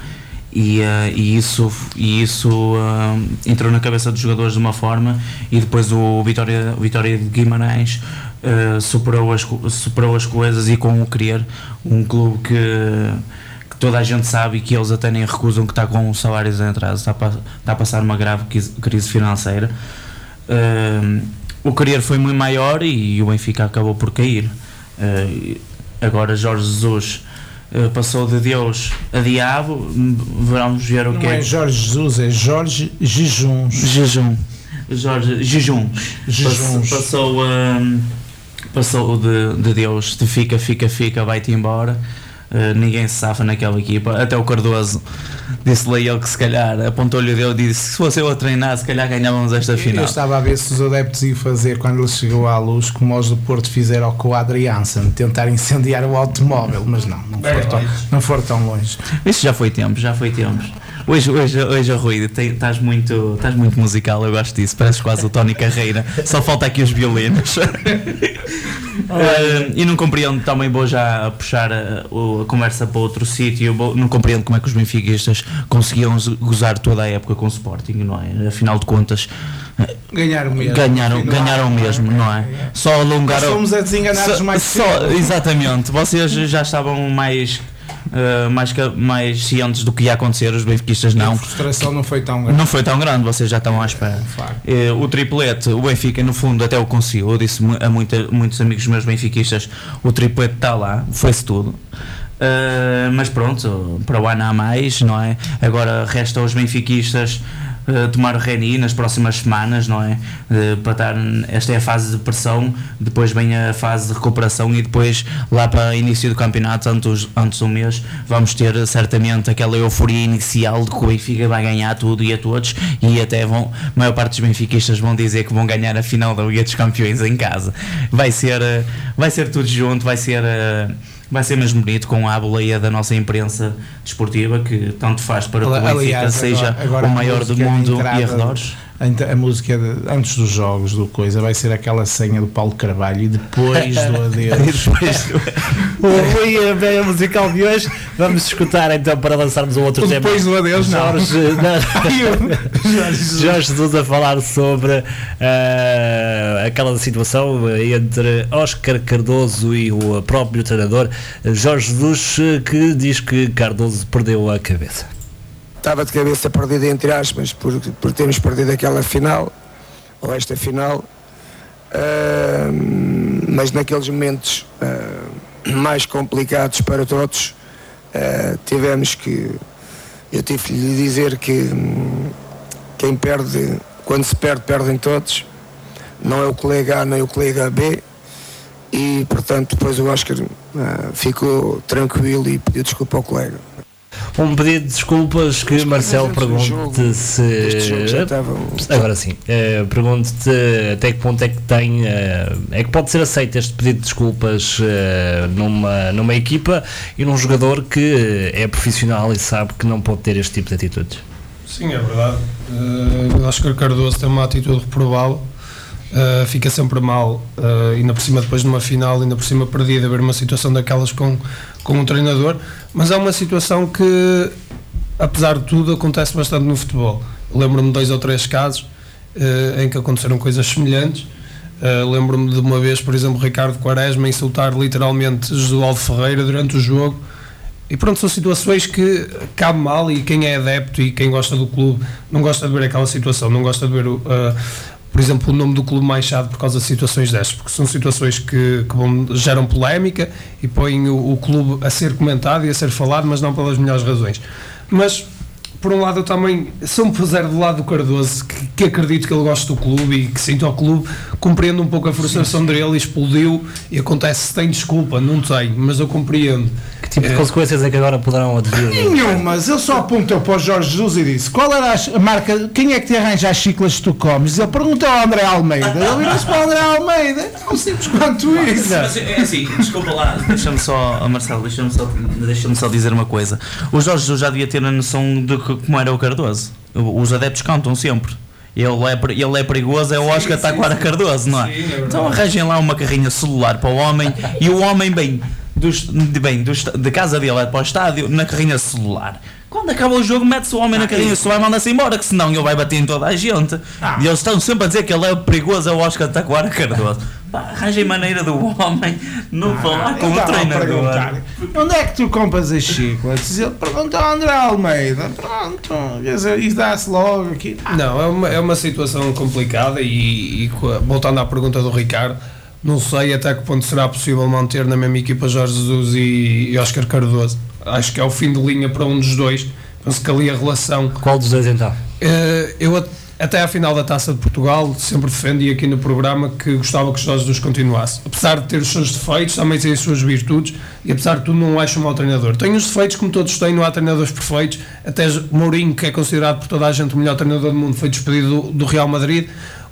E, eh, e isso, e isso eh, entrou na cabeça dos jogadores de uma forma e depois o Vitória, o Vitória de Guimarães eh, superou, as, superou as coisas e com o querer um clube que, que toda a gente sabe e que eles até nem recusam que está com os salários em atraso, está pa- está a passar uma grave crise financeira. O querer foi muito maior e o Benfica acabou por cair. Agora Jorge Jesus passou de Deus a diabo, vamos ver o Não que é Jorge Jesus, é Jorge Jejuns. Jejum. Jorge Jejum. Jejuns. Passou, passou, hum, passou de, de Deus, de fica, fica, fica, vai-te embora. Uh, ninguém se safa naquela equipa. Até o Cardoso disse-lhe ele que se calhar apontou-lhe o dedo e disse: se fosse eu a treinar, se calhar ganhávamos esta final. Eu estava a ver se os adeptos iam fazer quando ele chegou à luz, como os do Porto fizeram com o Adriansen, tentar incendiar o automóvel, mas não, não foram tão, não foram tão longe. Isso já foi tempo, já foi tempos. Hoje, hoje, hoje Rui, estás muito, estás muito musical, eu gosto disso. Pareces quase o Tony Carreira. Só falta aqui os violinos. Eh, e não compreendo, também vou já puxar a, o- a conversa para outro sítio. Não compreendo como é que os benfiquistas conseguiam gozar toda a época com o Sporting, não é? Afinal de contas, eh, Ganharam mesmo. ganharam, Afinal, ganharam mesmo, não é? Só alongaram. Nós fomos a desenganados só- mais só-. Exatamente, vocês já estavam mais. Eh, mais, ca- mais cientes do que ia acontecer, os benfiquistas não. A frustração não foi tão grande. Não foi tão grande, vocês já estavam à espera. Eh, o triplete, o Benfica, no fundo, até o conseguiu. Eu disse a muita- muitos amigos meus benfiquistas: o triplete está lá, foi-se tudo. Eh, mas pronto, para o ano há mais, não é? Agora resta aos benfiquistas eh, tomar o reni nas próximas semanas, não é? Eh, para estar, esta é a fase de pressão, depois vem a fase de recuperação e depois lá para início do campeonato, antes, antes do mês, vamos ter eh, certamente aquela euforia inicial de que o Benfica vai ganhar tudo e a todos e até vão, a maior parte dos benfiquistas vão dizer que vão ganhar a final da Liga dos Campeões em casa. Vai ser, vai ser tudo junto, vai ser Vai ser mesmo bonito com a boleia da nossa imprensa desportiva que tanto faz para que o Benfica seja agora- agora o maior do de mundo e arredores. A, a música de- antes dos jogos do coisa vai ser aquela senha do Paulo Carvalho e depois do adeus. O Rui, a meia musical de hoje, vamos escutar então para lançarmos um outro O tema. depois do adeus, não. Jorge, não. Jorge Jesus a falar sobre ah, aquela situação entre Oscar Cardoso e o próprio treinador Jorge Jesus, eh, que diz que Cardoso perdeu a cabeça. Estava de cabeça perdida entre aspas por, por termos perdido aquela final ou esta final. Ahm, mas naqueles momentos ah, mais complicados para todos ah, tivemos que eu tive que lhe dizer que hum, quem perde quando se perde perdem todos. Não é o colega A nem o colega B. E portanto depois o Oscar ah, ficou tranquilo e pediu desculpa ao colega Um pedido de desculpas que Marcelo pergunte se. estavam- Agora sim, eh, pergunto-te até que ponto é que tem. eh, é que pode ser aceito este pedido de desculpas eh, numa, numa equipa e num jogador que é profissional e sabe que não pode ter este tipo de atitudes. Sim, é verdade. Uh, Oscar Cardoso tem uma atitude reprovável, uh, fica sempre mal, uh, ainda por cima depois de uma final, ainda por cima perdida, ver uma situação daquelas com, com um treinador, mas é uma situação que, apesar de tudo, acontece bastante no futebol. Lembro-me de dois ou três casos uh, em que aconteceram coisas semelhantes. Uh, Lembro-me de uma vez, por exemplo, Ricardo Quaresma insultar literalmente Josualdo Ferreira durante o jogo. E pronto, são situações que cabe mal e quem é adepto e quem gosta do clube não gosta de ver aquela situação, não gosta de ver, o, uh, por exemplo, o nome do clube manchado por causa de situações destas, porque são situações que, que vão- geram polémica e põem o, o clube a ser comentado e a ser falado, mas não pelas melhores razões. Mas, por um lado, eu também, se eu me puser do lado do Cardoso, que, que acredito que ele gosta do clube e que sinto ao clube, compreendo um pouco a frustração dele, explodiu e acontece tem desculpa, não tem, mas eu compreendo. Que tipo de consequências é que agora poderão advir? Nenhumas, ele só apontou para o Jorge Jesus e disse: Qual era a marca, quem é que te arranja as chiclas que tu comes? Ele perguntou ao André Almeida, ele virou-se para o André Almeida, tão simples quanto isso. Mas é assim, desculpa lá, deixa-me só, oh Marcelo, deixa-me só, deixa só dizer uma coisa. O Jorge Jesus já devia ter a noção de que- como era o Cardoso. Os adeptos cantam sempre. Ele é, ele é perigoso, é o Oscar Taquara Cardoso, não é? então arranjem lá uma carrinha celular para o homem e o homem bem, dos, de, bem dos, de casa dele é para o estádio na carrinha celular. Quando acaba o jogo, mete-se o homem na carrinha celular e manda-se embora, que senão ele vai bater em toda a gente. E eles estão sempre a dizer que ele é perigoso, é o Oscar Taquara Cardoso. Arranjem maneira do homem não falar com o treinador. Onde é que tu compras as chiclas? Ele perguntou ao André Almeida, pronto, e dá-se logo aqui. Não, é uma, é uma situação complicada e, e voltando à pergunta do Ricardo, não sei até que ponto será possível manter na mesma equipa Jorge Jesus e, e Oscar Cardoso. Acho que é o fim de linha para um dos dois. Penso que ali a relação. Qual dos dois então? Eh, eu at- até à final da Taça de Portugal sempre defendi aqui no programa que gostava que Jorge Jesus continuasse. Apesar de ter os seus defeitos, também tem as suas virtudes e apesar de tudo não acho um mau treinador. Tem os defeitos como todos têm, não há treinadores perfeitos. Até Mourinho, que é considerado por toda a gente o melhor treinador do mundo, foi despedido do, do Real Madrid.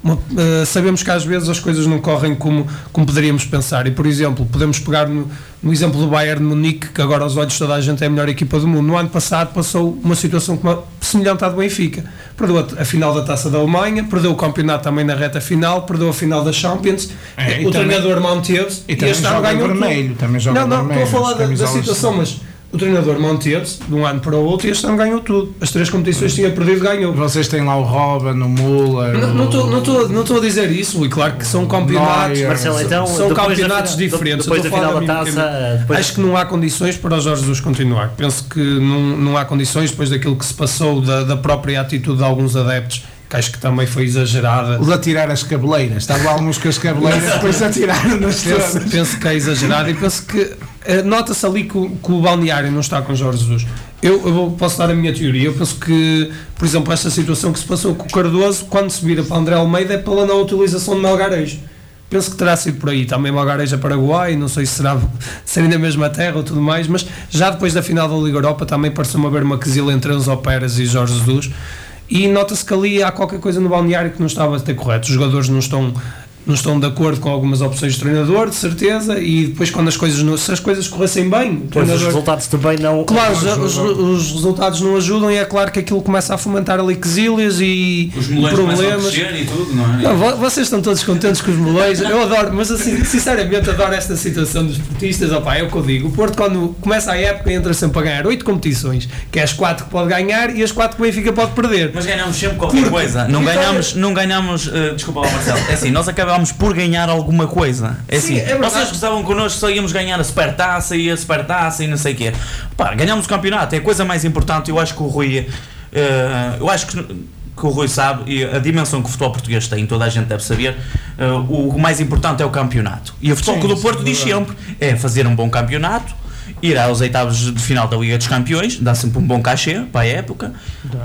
Eh, sabemos que às vezes as coisas não correm como, como poderíamos pensar. E, por exemplo, podemos pegar no, no exemplo do Bayern de Munique, que agora aos olhos de toda a gente é a melhor equipa do mundo. No ano passado passou uma situação semelhante à do Benfica. Perdeu a, final da Taça da Alemanha, perdeu o campeonato também na reta final, perdeu a final da Champions. É, e o também- treinador manteve-se e também este ano ganhou vermelho, também joga Não, não, vermelho, estou a falar da, da situação, mas o treinador manteve-se de um ano para o outro e este ano ganhou tudo. As três competições que tinha perdido, ganhou. Vocês têm lá o Robin, o Muller. Não- estou não estou- não estou a dizer isso, e claro que são campeonatos. Marcelo, então, são campeonatos final- diferentes. depois Eu da final da taça, depois- Acho que não há condições para o Jorge Jesus continuar. Penso que não, não há condições depois daquilo que se passou, da, da própria atitude de alguns adeptos, que acho que também foi exagerada. O de atirar as cabeleiras. Estavam alguns com as cabeleiras, depois atiraram nas penso, penso que é exagerado e penso que nota-se ali que o, que o balneário não está com Jorge Jesus. Eu, eu posso dar a minha teoria. Eu penso que, por exemplo, esta situação que se passou com o Cardoso, quando se vira para André Almeida, é pela não utilização de Melgarejo. Penso que terá sido por aí. Também Melgarejo é Paraguai, não sei se será serem da mesma terra ou tudo mais, mas já depois da final da Liga Europa também pareceu-me haver uma quesilha entre Enzo Pérez e Jorge Jesus. E nota-se que ali há qualquer coisa no balneário que não estava a ter correto. Os jogadores não estão, não estão de acordo com algumas opções do treinador, de certeza, e depois quando as coisas não, se as coisas corressem bem, o Pois os resultados também não. Claro, não os, os resultados não ajudam e é claro que aquilo começa a fomentar ali quesilhas e Os problemas. e tudo, não é? Não, vo- vocês estão todos contentes com os melões, eu adoro, mas assim, sinceramente adoro esta situação dos portistas, opá, é o que eu digo, o Porto quando começa a época entra sempre a ganhar 8 competições, que é as 4 que pode ganhar e as 4 que o Benfica pode perder. Mas ganhamos sempre qualquer coisa. Não Vitória- ganhamos, não ganhamos. eh, desculpa Marcelo. É assim, nós acabámos por ganhar alguma coisa. É Sim, assim, é vocês gostavam connosco, só íamos ganhar a supertaça e a supertaça e não sei o quê. Pá, ganhamos o campeonato, é a coisa mais importante. Eu acho que o Rui. eh, eu acho que. que o Rui sabe e a dimensão que o futebol português tem, toda a gente deve saber, eh, o mais importante é o campeonato. E o futebol Sim, do Porto diz sempre é fazer um bom campeonato, ir aos oitavos de final da Liga dos Campeões, dá sempre um bom cachê para a época,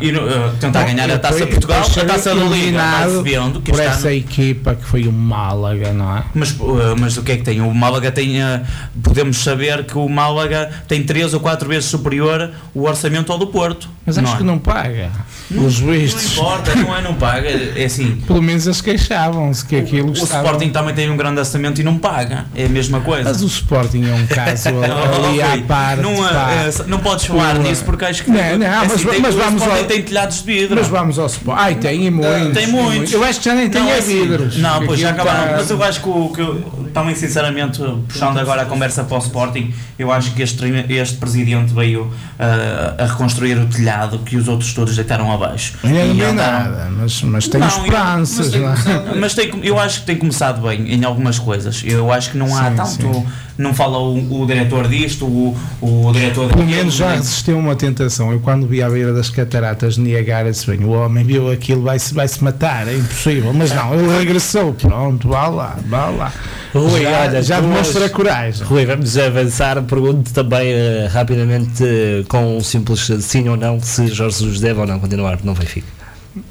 e eh, tentar ganhar a Taça de Portugal, a Taça da Liga, vendo que por essa ano- equipa que foi o Málaga, não é? mas, uh, mas o que é que tem? O Málaga tem. uh, podemos saber que o Málaga tem 3 ou 4 vezes superior o orçamento ao do Porto. Mas acho não é? que não paga. Não- Os Não vistos. importa, não é? Não paga. É assim. Pelo menos eles queixavam-se que aquilo O estava... Sporting também tem um grande orçamento e não paga. É a mesma coisa. Mas o Sporting é um caso Rui, não, é, não podes falar Pô, nisso porque acho que. Não, não, é mas, assim, tem- mas vamos ao, tem telhados de vidro. Mas vamos ao Sporting. Ai, tem e muitos. Tem muitos. Eu acho que já nem tem é é assim. vidros. Não, pois já tá- acabaram. está- Mas eu acho que, o, que eu, também sinceramente, puxando agora a conversa para o Sporting, eu acho que este, este presidente veio ah, a reconstruir o telhado que os outros todos deitaram abaixo. Não andaram- nada, mas, mas tem Não, esperanças. eu, mas, tem, é? mas tem- eu acho que tem começado bem em algumas coisas. Eu acho que não há Sim, tanto. sim. Não fala o, o diretor disto, o, o diretor Pelo menos já resistiu a uma tentação. Eu, quando vi à beira das cataratas de Niagara, disse bem: o homem viu aquilo, vai-se vai -se matar, é impossível. Mas não, ele regressou. Pronto, vá lá, vá lá. Rui, já olha, já demonstra hoje- coragem. Rui, vamos avançar. Pergunto também eh, rapidamente, eh, com um simples sim ou não, se Jorge Jesus deve ou não continuar no Benfica.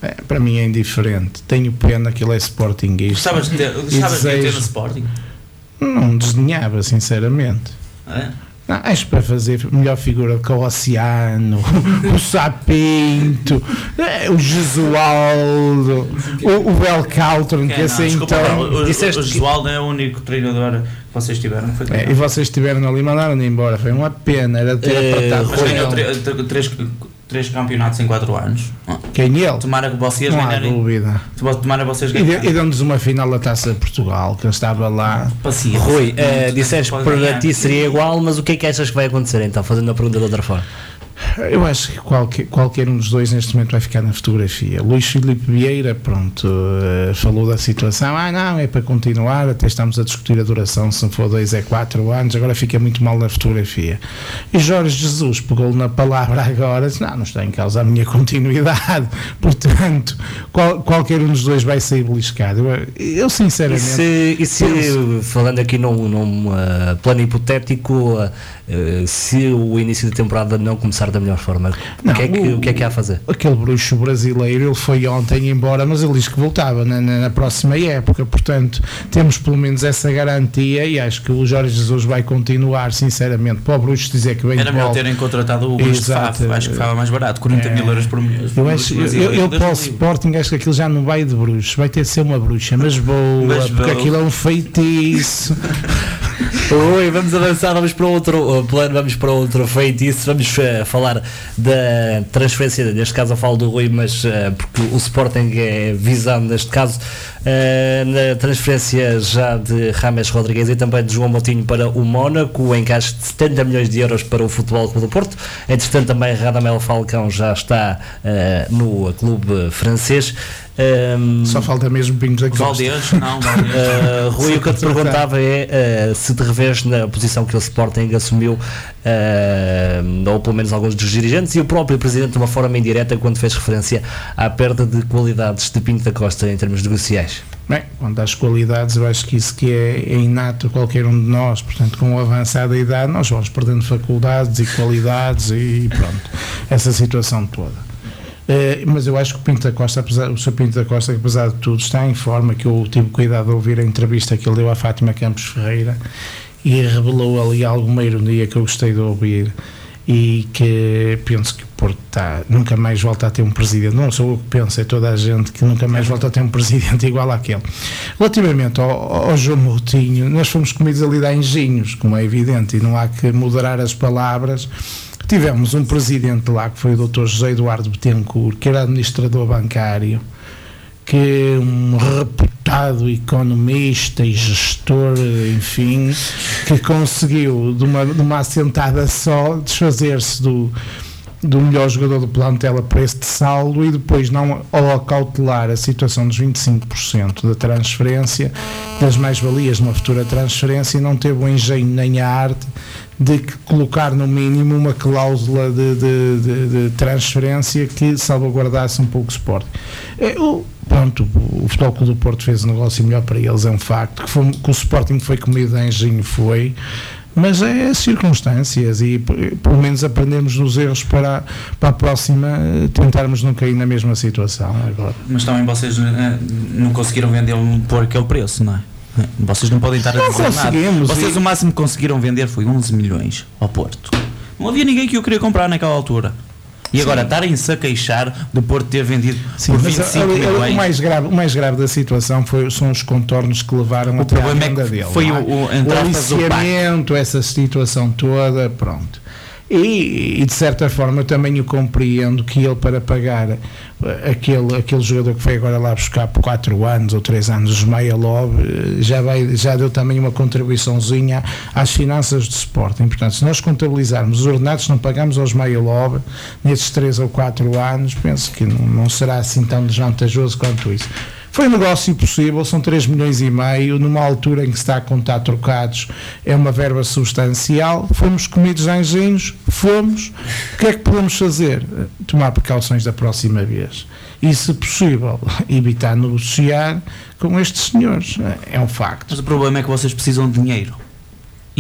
É, para mim é indiferente. Tenho pena que ele é sportinguista. Gostavas de ter, gostavas de ter desejo- no Sporting? Não desdenhava, sinceramente. É? Não, acho que para fazer melhor figura que o Oceano, o Sapinto, eh, o Jesualdo, o, o Belcaltron, que É, não, esse desculpa, então. o, Disseste Jesualdo é o único treinador que vocês tiveram. Foi É, e vocês estiveram ali, mandaram-no embora. Foi uma pena, era ter Eh, apertado Mas ganhou três, três campeonatos em 4 anos. Quem ele? Tomara que vocês Não há ganharem. dúvida. Tomara que vocês E, ganharem. e deu-nos uma final da Taça de Portugal, que ele estava lá. Paciência. Rui, Não, disseste que para ganhar. ti seria igual, mas o que é que achas que vai acontecer então? Fazendo a pergunta de outra forma. Eu acho que qualquer, qualquer um dos dois neste momento vai ficar na fotografia. Luís Filipe Vieira, pronto, eh, falou da situação. Ah, não, é para continuar. Até estamos a discutir a duração. Se não for dois, é quatro anos. Agora fica muito mal na fotografia. E Jorge Jesus pegou na palavra agora. Disse, não, não está em causa a minha continuidade. Portanto, qual- qualquer um dos dois vai sair beliscado. Eu, eu E sinceramente. se, e se, penso- falando aqui num, num, ah, plano hipotético, eh, se o início da temporada não começar regressar da melhor forma. Não, o, que é que, o que é que há a fazer? Aquele bruxo brasileiro, ele foi ontem embora, mas ele disse que voltava na, na- na próxima época, portanto, temos pelo menos essa garantia e acho que o Jorge Jesus vai continuar, sinceramente, para o bruxo dizer que vem Era de melhor volta. terem contratado o Exato. Faf, acho que ficava mais barato, 40 mil É. euros por mês. Eu, acho, eu, eu, eu para o Sporting acho que aquilo já não vai de bruxo, vai ter de ser uma bruxa, mas boa, Mas porque boa. aquilo é um feitiço. Oi, vamos avançar, vamos para outro uh, plano, vamos para outro feitiço, vamos uh, falar da transferência, neste caso eu falo do Rui, mas uh, porque o Sporting é visado neste caso, na transferência já de Rames Rodrigues e também de João Moutinho para o Mónaco, o encaixe de 70 milhões de euros para o Futebol Clube do Porto, entretanto também Radamel Falcão já está uh, no clube francês. Um, Só falta mesmo Pinhos da Costa. Valdez, não, Valdez. Uh, Rui, o que eu te perguntava é uh, se te revês na posição que o Sporting assumiu, uh, ou pelo menos alguns dos dirigentes, e o próprio Presidente de uma forma indireta, quando fez referência à perda de qualidades de Pinto da Costa em termos negociais. Bem, quanto às qualidades, eu acho que isso que é, é inato a qualquer um de nós, portanto, com o da idade, nós vamos perdendo faculdades e qualidades e pronto, essa situação toda. Eh, mas eu acho que o Pinto da Costa, apesar, o Sr. Pinto da Costa, apesar de tudo, está em forma, que eu tive cuidado de ouvir a entrevista que ele deu à Fátima Campos Ferreira e revelou ali alguma ironia que eu gostei de ouvir e que penso que o Porto está, nunca mais volta a ter um presidente, não sou eu que penso, é toda a gente que nunca mais volta a ter um presidente igual àquele. Relativamente ao, ao João Moutinho, nós fomos comidos ali de anjinhos, como é evidente, e não há que moderar as palavras. Tivemos um presidente lá, que foi o Dr. José Eduardo Betancourt, que era administrador bancário, que um reputado economista e gestor, enfim, que conseguiu de uma, de uma assentada só desfazer-se do, do melhor jogador do plantel a preço de saldo e depois não acautelar a situação dos 25% da transferência, das mais-valias de uma futura transferência, não teve o engenho nem a arte de colocar no mínimo uma cláusula de, de- de- de transferência que salvaguardasse um pouco o Sporting. É, o, pronto, o Futebol do Porto fez um negócio melhor para eles, é um facto. Que, foi- que o Sporting foi comido em engenho, foi. Mas é as circunstâncias e pelo menos aprendemos dos erros para, para a próxima eh, tentarmos não cair na mesma situação agora. Mas também vocês eh, não conseguiram vendê-lo por aquele preço, não é? Vocês não podem estar a dizer nada. Vocês e- o máximo que conseguiram vender foi 11 milhões ao Porto. Não havia ninguém que o queria comprar naquela altura. E agora estarem-se a queixar de Porto ter vendido Sim, por mas 25 ali- ali milhões. o, mais grave, o mais grave da situação foi, são os contornos que levaram O até à problema é venda que dele. foi é? o- o- o aliciamento, essa situação toda, pronto. E, e, de certa forma eu também o compreendo que ele para pagar eh, aquele, aquele jogador que foi agora lá buscar por 4 anos ou 3 anos, o Zmailov, eh, já, vai, já deu também uma contribuiçãozinha às finanças do Sporting. Portanto, se nós contabilizarmos os ordenados não pagamos ao Zmailov nesses 3 ou 4 anos, penso que não, não será assim tão desvantajoso quanto isso. Foi um negócio possível, são 3 milhões e meio, numa altura em que se está a contar trocados, é uma verba substancial. Fomos comidos anjinhos, fomos. O que é que podemos fazer? Tomar precauções da próxima vez. E, se possível, evitar negociar com estes senhores. É um facto. Mas o problema é que vocês precisam de dinheiro.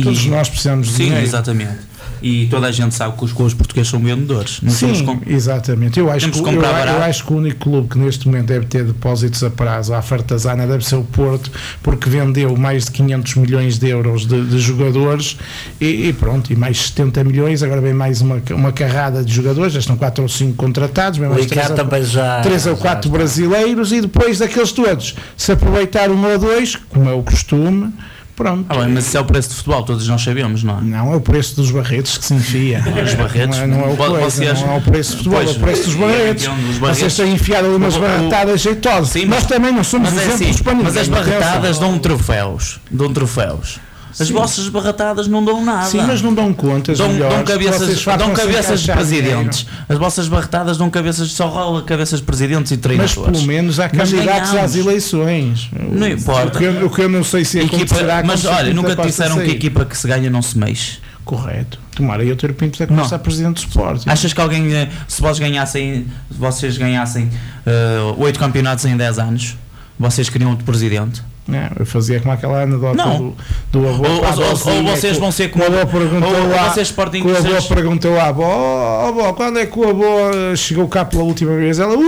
Todos nós precisamos de Sim, dinheiro. exatamente. E toda a gente sabe que os clubes portugueses são vendedores. Não Sim, com- exatamente. Eu acho, Temos que, eu, eu acho que o único clube que neste momento deve ter depósitos a prazo à fartazana deve ser o Porto, porque vendeu mais de 500 milhões de euros de, de jogadores e, e pronto, e mais 70 milhões. Agora vem mais uma, uma carrada de jogadores, já estão 4 ou 5 contratados, vem O mais Ricardo 3 também já- ou, três ou já 4 brasileiros e depois daqueles todos, se aproveitar um ou dois, como é o costume. Pronto. Ah, bem, mas isso é o preço de futebol, todos nós sabemos, não é? Não, é o preço dos barretes que se enfia. Os barretes? Não é, não é o coisa, vocês- não é o preço de futebol, Pois, é o preço dos barretes. entendo, os barretes- Vocês têm enfiado ali umas O- barretadas jeitosas. Sim, Nós também não somos mas é exemplos assim. Mas as barretadas dão troféus. Dão troféus. As Sim. vossas barretadas não dão nada. Sim, mas não dão contas Dão, melhores dão cabeças, dão cabeças de presidentes. As vossas barretadas dão cabeças, só rola cabeças de presidentes e Mas treinadores. pelo menos há Mas candidatos às eleições. Não importa. O que eu, o que eu não sei se Equipa- acontecerá mas quando o olha, nunca te disseram que a equipa que se ganha não se mexe. Correto. Tomara eu ter Pinto Costa a presidente do Sporting. Achas que alguém, eh, se vocês ganhassem, se vocês ganhassem eh, oito campeonatos em 10 anos, vocês queriam outro presidente? Não, eu fazia como aquela anedota do, do avô. Ou- para a ou- ou vocês que vão ser como- o avô perguntou ou- lá, vocês que o avô perguntou à avó, oh, avó, quando é que o avô eh, chegou cá pela última vez? Ela, ui,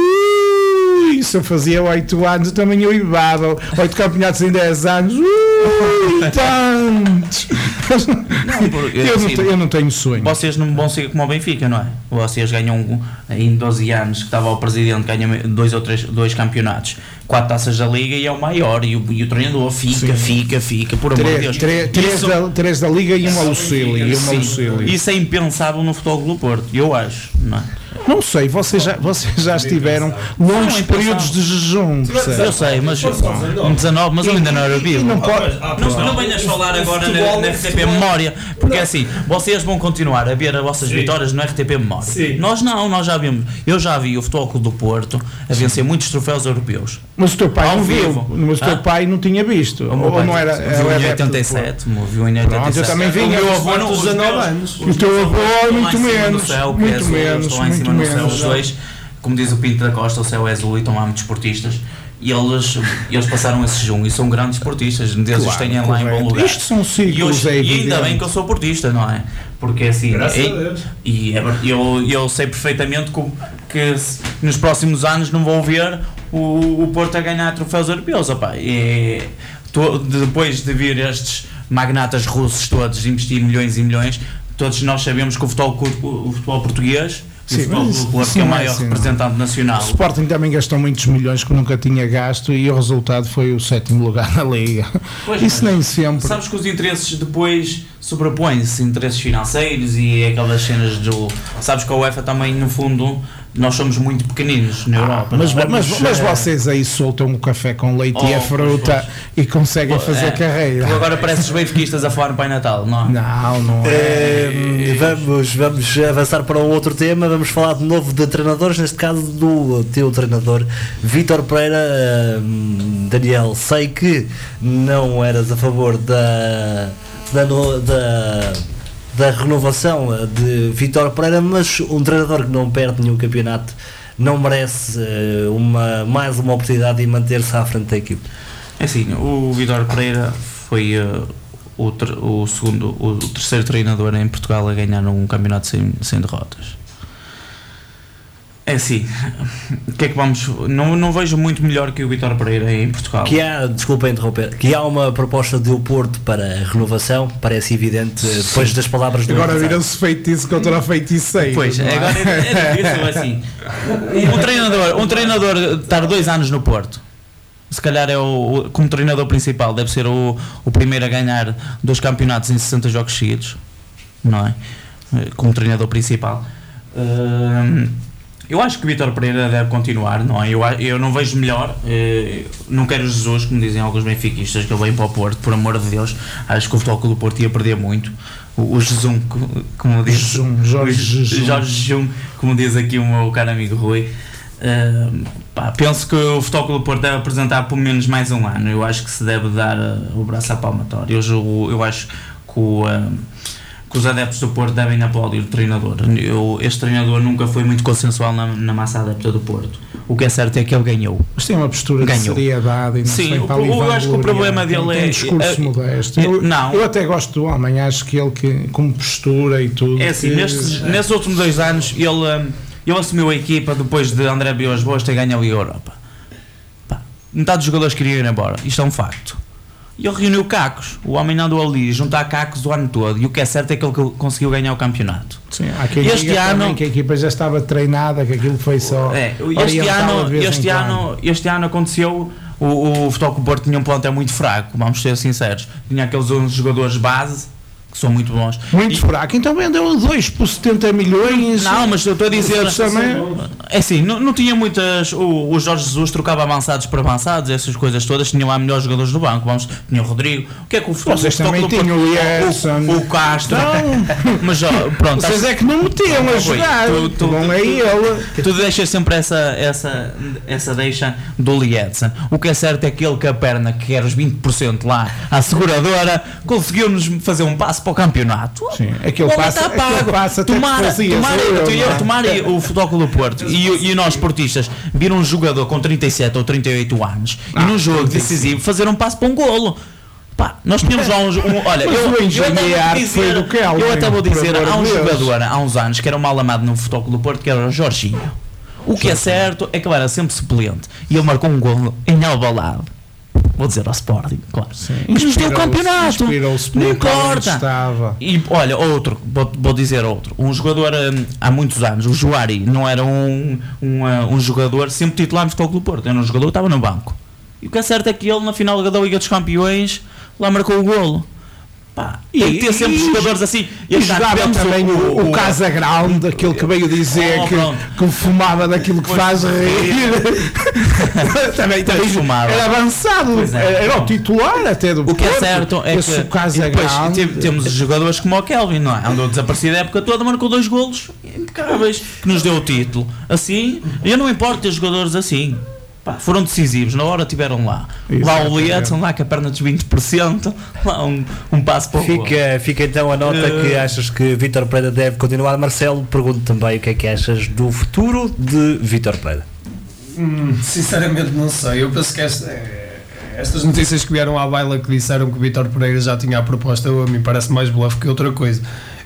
isso eu fazia 8 anos, eu também eu ibava, 8 campeonatos em 10 anos, ui, tantos. Não, porque, eu, não assim, tenho, eu não tenho sonho. Vocês não vão ser como o Benfica, não é? Vocês ganham um- em 12 anos que estava o presidente, ganha dois ou três dois campeonatos, quatro taças da liga e é o maior. E o, e o treinador fica, fica, fica, por amor de Deus. três, da, três da Liga e uma. E Sim, Lucília. Isso é impensável no futebol do Porto, eu acho, não é? Não sei, vocês já, vocês já estiveram longos é períodos de jejum. percebe? Eu sei, mas um 19, mas eu ainda não era vivo. não pode- Não, não venhas falar agora na, na RTP Memória, porque assim, vocês vão continuar a ver as vossas vitórias no RTP Memória. Nós não, nós já vimos. Eu já vi o Futebol Clube do Porto a vencer muitos troféus europeus. Mas o teu pai Ao não vivo. viu. Mas o teu Ah? pai não tinha visto. O meu Ou não era. viu em adepto do 87, me viu em Pronto, 87. eu também O vinha. meu avô não, dos os 19 meus- anos. os O teu avô é muito menos, muito é azul, menos, do céu, menos. os dois, como diz o Pinto da Costa, o céu é azul e estão lá muitos esportistas. E eles, eles passaram esse junho e são grandes esportistas, Deus os Claro, tenha lá em bom lugar. Isto são ciclos, e, hoje- é e ainda evidente. bem que eu sou portista, não é? Porque assim, Graças e, é eu, eu sei perfeitamente que, que nos próximos anos não vou ver o, o Porto a ganhar troféus europeus. Opá, e, to- depois de vir estes magnatas russos todos investir milhões e milhões, todos nós sabemos que o futebol, o futebol português Sim, o mas Porto, que é o maior assim, representante nacional. O Sporting também gastou muitos milhões que nunca tinha gasto e o resultado foi o sétimo lugar na Liga. Pois, Isso nem sempre. Sabes que os interesses depois sobrepõem-se, interesses financeiros e aquelas cenas do. Sabes que a UEFA também, no fundo, nós somos muito pequeninos na Europa. Ah, Mas, não é? mas, mas vocês aí soltam o café com leite e a Oh, fruta e conseguem fazer É, carreira. Tu agora pareces benfiquistas a falar no Pai Natal, não é? Não, não é. Eh, vamos, vamos avançar para um outro tema. Vamos falar de novo de treinadores, neste caso do teu treinador Vítor Pereira. Eh, Daniel, sei que não eras a favor da, da, no- da, da renovação eh, de Vítor Pereira, mas um treinador que não perde nenhum campeonato não merece eh, uma, mais uma oportunidade de manter-se à frente da equipe. É assim, o Vidor Pereira foi eh, o, o segundo, o terceiro treinador em Portugal a ganhar um campeonato sem, sem derrotas. É assim, o que é que vamos. Não, não vejo muito melhor que o Vitor Pereira em Portugal. Que há, desculpa interromper, que há uma proposta do Porto para renovação, parece evidente, depois das palavras do Agora viram-se feitiço contra a feiticeira. Pois, é? agora é, é difícil assim. Um treinador, um treinador estar dois anos no Porto, se calhar é o, o- como treinador principal, deve ser o, o primeiro a ganhar dois campeonatos em 60 jogos seguidos, não é? Eh, Como treinador principal. Eu acho que o Vitor Pereira deve continuar, não é? Eu, eu não vejo melhor, eh, não quero Jesus, como dizem alguns benfiquistas, que ele vem para o Porto, por amor de Deus. Acho que o Futebol Clube do Porto ia perder muito. O, o Jesus, co- como diz Jejum, Jorge o Jejum. Jorge como diz aqui o meu caro amigo Rui. eh, pá, penso que o Futebol Clube do Porto deve apresentar pelo menos mais um ano. Eu acho que se deve dar eh, o braço à palmatória. Eu, eu acho que o, eh, que os adeptos do Porto devem aplaudir o treinador. Eu, este treinador nunca foi muito consensual na, na massa adepta do Porto. O que é certo é que ele ganhou. Mas tem uma postura Ganhou. de seriedade e não Sim, o- ali eu acho que o problema Tem- dele tem é- um discurso é- modesto. é- Eu, não. eu até gosto do homem, acho que ele que, com postura e tudo. É assim, que- nestes, nestes últimos dois anos ele, hum, ele assumiu a equipa depois de André Bios Boas ter ganho a Liga Europa. Pá, metade dos jogadores queriam ir embora, isto é um facto. E ele reuniu cacos, o homem andou ali juntar cacos o ano todo e o que é certo é que ele conseguiu ganhar o campeonato. Sim, este ano também que a equipa já estava treinada, que aquilo foi só. É, este ano, este, ano, este ano aconteceu. O, o Futebol Porto tinha um plantel muito fraco, vamos ser sinceros. Tinha aqueles 11 jogadores base que são muito bons. Muito E- fraco, então vendeu dois por 70 milhões. Não, mas eu estou a dizer. Também- É assim, não, não tinha muitas. O, o Jorge Jesus trocava avançados por avançados, essas coisas todas. Tinha lá melhores jogadores do banco. Vamos, tinha o Rodrigo. O que é que o futebol Vocês também tinham o Gerson. o, o Castro. Não. Mas pronto. Vocês é que não metiam a jogar. tu- tu- Não é ele. Tu deixas sempre essa, essa, essa deixa do Liedson. O que é certo é que ele com a perna, que era os 20% lá, a seguradora, conseguiu-nos fazer um passo para o campeonato, Sim, aquele o homem passe- está aquele pago. passe até que tomar, fazia, tomar, sou eu, tu- não é? tomar o Futebol Clube do Porto e, e nós esportistas viram um jogador com 37 ou 38 anos Ah, e num jogo decisivo fazer um passe para um golo. Pá, nós tínhamos lá um, um olha, eu, eu até engenheiro vou foi dizer, do Kelvin, eu até vou dizer, há um de Deus. jogador há uns anos que era um mal amado no Futebol Clube do Porto que era o Jorginho. O que é certo é que ele era sempre suplente e ele marcou um golo em Albalade. Vou dizer ao Sporting, claro. Mas nos deu o campeonato. Não importa. E olha, outro, vou, vou dizer outro. Um jogador hum, há muitos anos, o Juari, não era um, um, ah, um jogador sempre titular no Futebol Clube do Porto. Era um jogador que estava no banco. E o que é certo é que ele, na final da Liga dos Campeões, lá marcou o golo. Pá, tem que ter sempre jogadores assim. E ano jogava também o, o, Casa Grande, aquele que veio dizer Oh, que, pronto. que fumava daquilo que faz rir. também, também fumava. Era avançado, Pois é. era o titular até do O que é certo é Esse que Casa e depois Grande. te- temos jogadores como o Kelvin, não é? Andou desaparecido a época toda, marcou dois golos impecáveis, que nos deu o título. Assim, eu não importo ter jogadores assim. Pá, foram decisivos, na hora estiveram lá. Lá o Lietzen, lá com a perna dos 20%, lá um, um passo para o. Fica, fica então a nota que Eh. achas que Vítor Pereira deve continuar. Marcelo, pergunto também o que é que achas do futuro de Vítor Pereira. Hum, sinceramente não sei. Eu penso que esta- eh, estas notícias que vieram à baila que disseram que o Vítor Pereira já tinha a proposta, a mim parece mais bluff que outra coisa.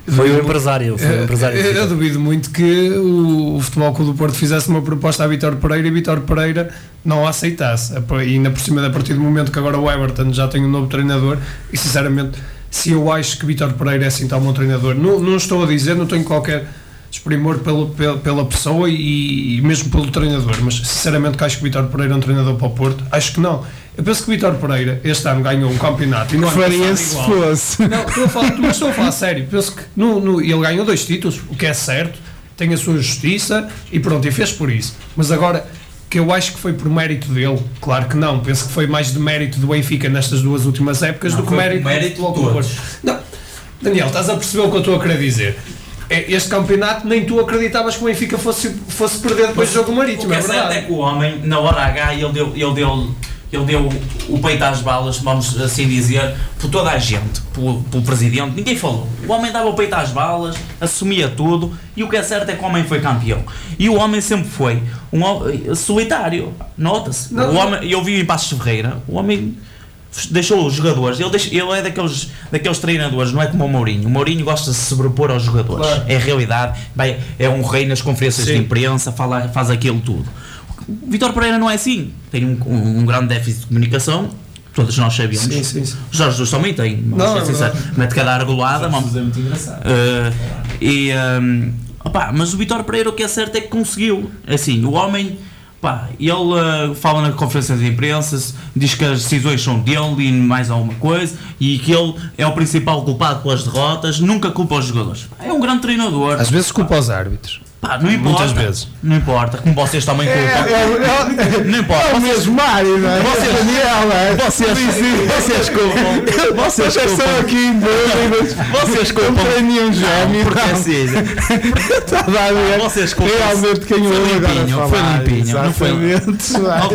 Foi o empresário, foi empresário Eu, Vítor. duvido muito que o, o Futebol Clube do Porto fizesse uma proposta a Vítor Pereira e Vítor Pereira não a aceitasse. E ainda por cima, a partir do momento que agora o Everton já tem um novo treinador, e sinceramente, se eu acho que Vítor Pereira é assim tão bom treinador, não, não estou a dizer, não tenho qualquer desprimor pelo, pela, pela pessoa e, e mesmo pelo treinador, mas sinceramente que acho que Vítor Pereira é um treinador para o Porto, acho que não. Eu penso que o Vítor Pereira este ano ganhou um campeonato e no ano Faria se igual. fosse. Não, estou a falar, mas estou a falar sério. Penso que no, no- ele ganhou dois títulos, o que é certo, tem a sua justiça e pronto, e fez por isso. Mas agora, que eu acho que foi por mérito dele, claro que não. Penso que foi mais de mérito do Benfica nestas duas últimas épocas Não, do que mérito, mérito do. Porto. Não, Daniel, estás a perceber o que eu estou a querer dizer? É, Este campeonato nem tu acreditavas que o Benfica fosse, fosse perder depois do jogo do O marítimo, que é é certo verdade. é que o homem, na hora H, ele deu, ele deu, ele deu o peito às balas, vamos assim dizer, por toda a gente, pelo, pelo presidente, ninguém falou. O homem dava o peito às balas, assumia tudo, e o que é certo é que o homem foi campeão. E o homem sempre foi um ho- solitário, nota-se. O homem, eu vi em Passos de Ferreira, o homem deixou os jogadores, ele, deixa- ele é daqueles, daqueles treinadores, não é como o Mourinho. O Mourinho gosta de se sobrepor aos jogadores. Claro. É a realidade, vai, é um rei nas conferências de Sim. imprensa, fala, faz aquilo tudo. O Vitor Pereira não é assim. Tem um, um- um grande déficit de comunicação, todos nós sabemos. Sim, sim, sim. Jorge Jesus também tem, vamos Não, ser é sinceros. verdade. Mete cada argolada. vamos- é muito engraçado. Uh, e, um, opá, mas o Vitor Pereira o que é certo é que conseguiu. Assim, o homem, pá, ele uh, fala na conferência de imprensa, diz que as decisões são dele e mais alguma coisa, e que ele é o principal culpado pelas derrotas, nunca culpa os jogadores. É um grande treinador. Às vezes culpa aos árbitros. Pá, não importa. Muitas vezes. Não importa, como vocês também culpam. É, é, não importa. é o mesmo Mário, não é? Vocês- Daniel, não é? vocês- Sim, sim. vocês culpam. Vocês Vocês estão culpam. aqui em dúvidas. Vocês culpam. Não tem nenhum gêmeo. Porque não. assim, Estava a ver. vocês culpam. Realmente quem Foi eu agora limpinho, a foi limpinho, não foi-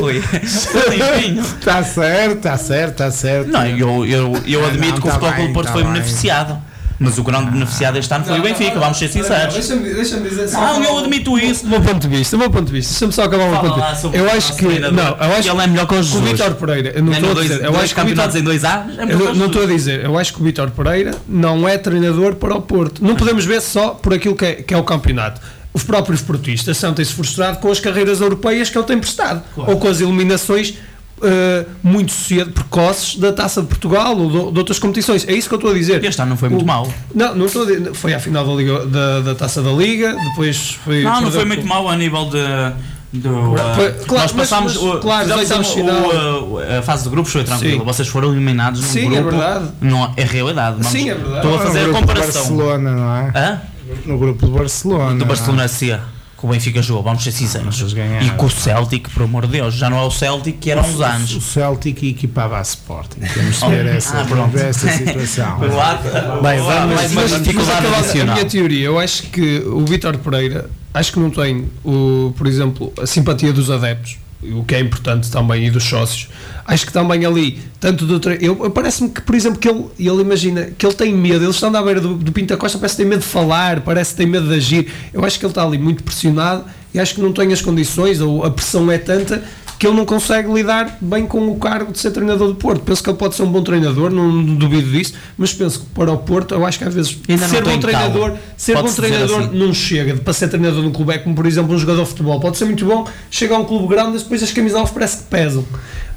Rui, foi limpinho. Está certo, está certo, está certo. Não, eu, eu, eu admito não, que o tá Futebol Clube Porto tá foi bem. beneficiado. Mas o grande beneficiado este ano foi o Benfica, vamos ser sinceros. Deixa-me deixa-me dizer só- Não, eu admito isso. Do meu ponto de vista, do meu ponto de vista, deixa-me só acabar o meu ponto de vista. Eu o acho que. Não, eu acho Ele é melhor que o o Jesus. Vitor Pereira. Eu não estou a dizer. Eu acho que o campeonatos em dois anos. É Eu não o estou a dizer, eu acho que o Vítor Pereira não é treinador para o Porto. Não podemos ver só por aquilo que é, que é o campeonato. Os próprios portistas sentem-se frustrados com as carreiras europeias que ele tem prestado ou com as eliminações eh, muito cedo, precoces da Taça de Portugal ou de, de outras competições. É isso que eu estou a dizer. Este ano não foi muito O- mau. Não, não estou a dizer. Foi à final da, Liga, da, da Taça da Liga, depois foi. Não, não foi muito mau a nível de. Do, uh, Foi- claro, nós passámos mas, claro, o- o- a fase de grupos foi tranquila. Sim. Vocês foram eliminados num Sim, é grupo. verdade. Não, é realidade. Vamos- Sim, é verdade. Estou a fazer no a grupo de comparação. Barcelona, não é? Hã? No grupo de Barcelona. do é? Barcelona C, que o Benfica jogou, vamos ser sinceros. Ganharam. E com o Celtic, por amor de Deus, já não é o Celtic que era há uns O anos. Celtic equipava a Sporting. Temos de ver essa, Ah, essa situação. Bem, vamos- Mas, mas dificuldade acabando a minha teoria, eu acho que o Vítor Pereira, acho que não tem, o, por exemplo, a simpatia dos adeptos. O que é importante também, e dos sócios. Acho que também ali, tanto do tre- eu Parece-me que, por exemplo, que ele, ele imagina que ele tem medo, ele estando à beira do, do Pinta Costa, parece que tem medo de falar, parece que tem medo de agir. Eu acho que ele está ali muito pressionado e acho que não tem as condições, ou a pressão é tanta que ele não consegue lidar bem com o cargo de ser treinador do Porto. Penso que ele pode ser um bom treinador, não duvido disso, mas penso que para o Porto, eu acho que às vezes Ainda ser bom treinador, ser bom treinador assim. não chega para ser treinador num clube. É como, por exemplo, um jogador de futebol. Pode ser muito bom, chega a um clube grande, mas depois as camisolas parece que pesam.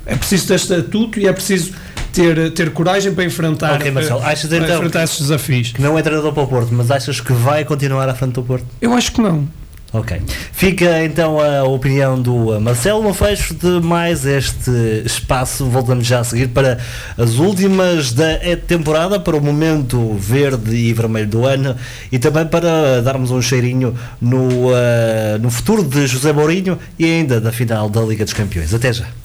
É preciso ter estatuto e é preciso ter, ter coragem para enfrentar, Ok, Marcelo, achas para então enfrentar esses desafios. que não é treinador para o Porto, mas achas que vai continuar à frente do Porto? Eu acho que não. Ok. Fica então a opinião do uh, Marcelo no fecho de mais este espaço. Voltamos já a seguir para as últimas da temporada, para o momento verde e vermelho do ano e também para darmos um cheirinho no, uh, no futuro de José Mourinho e ainda da final da Liga dos Campeões. Até já.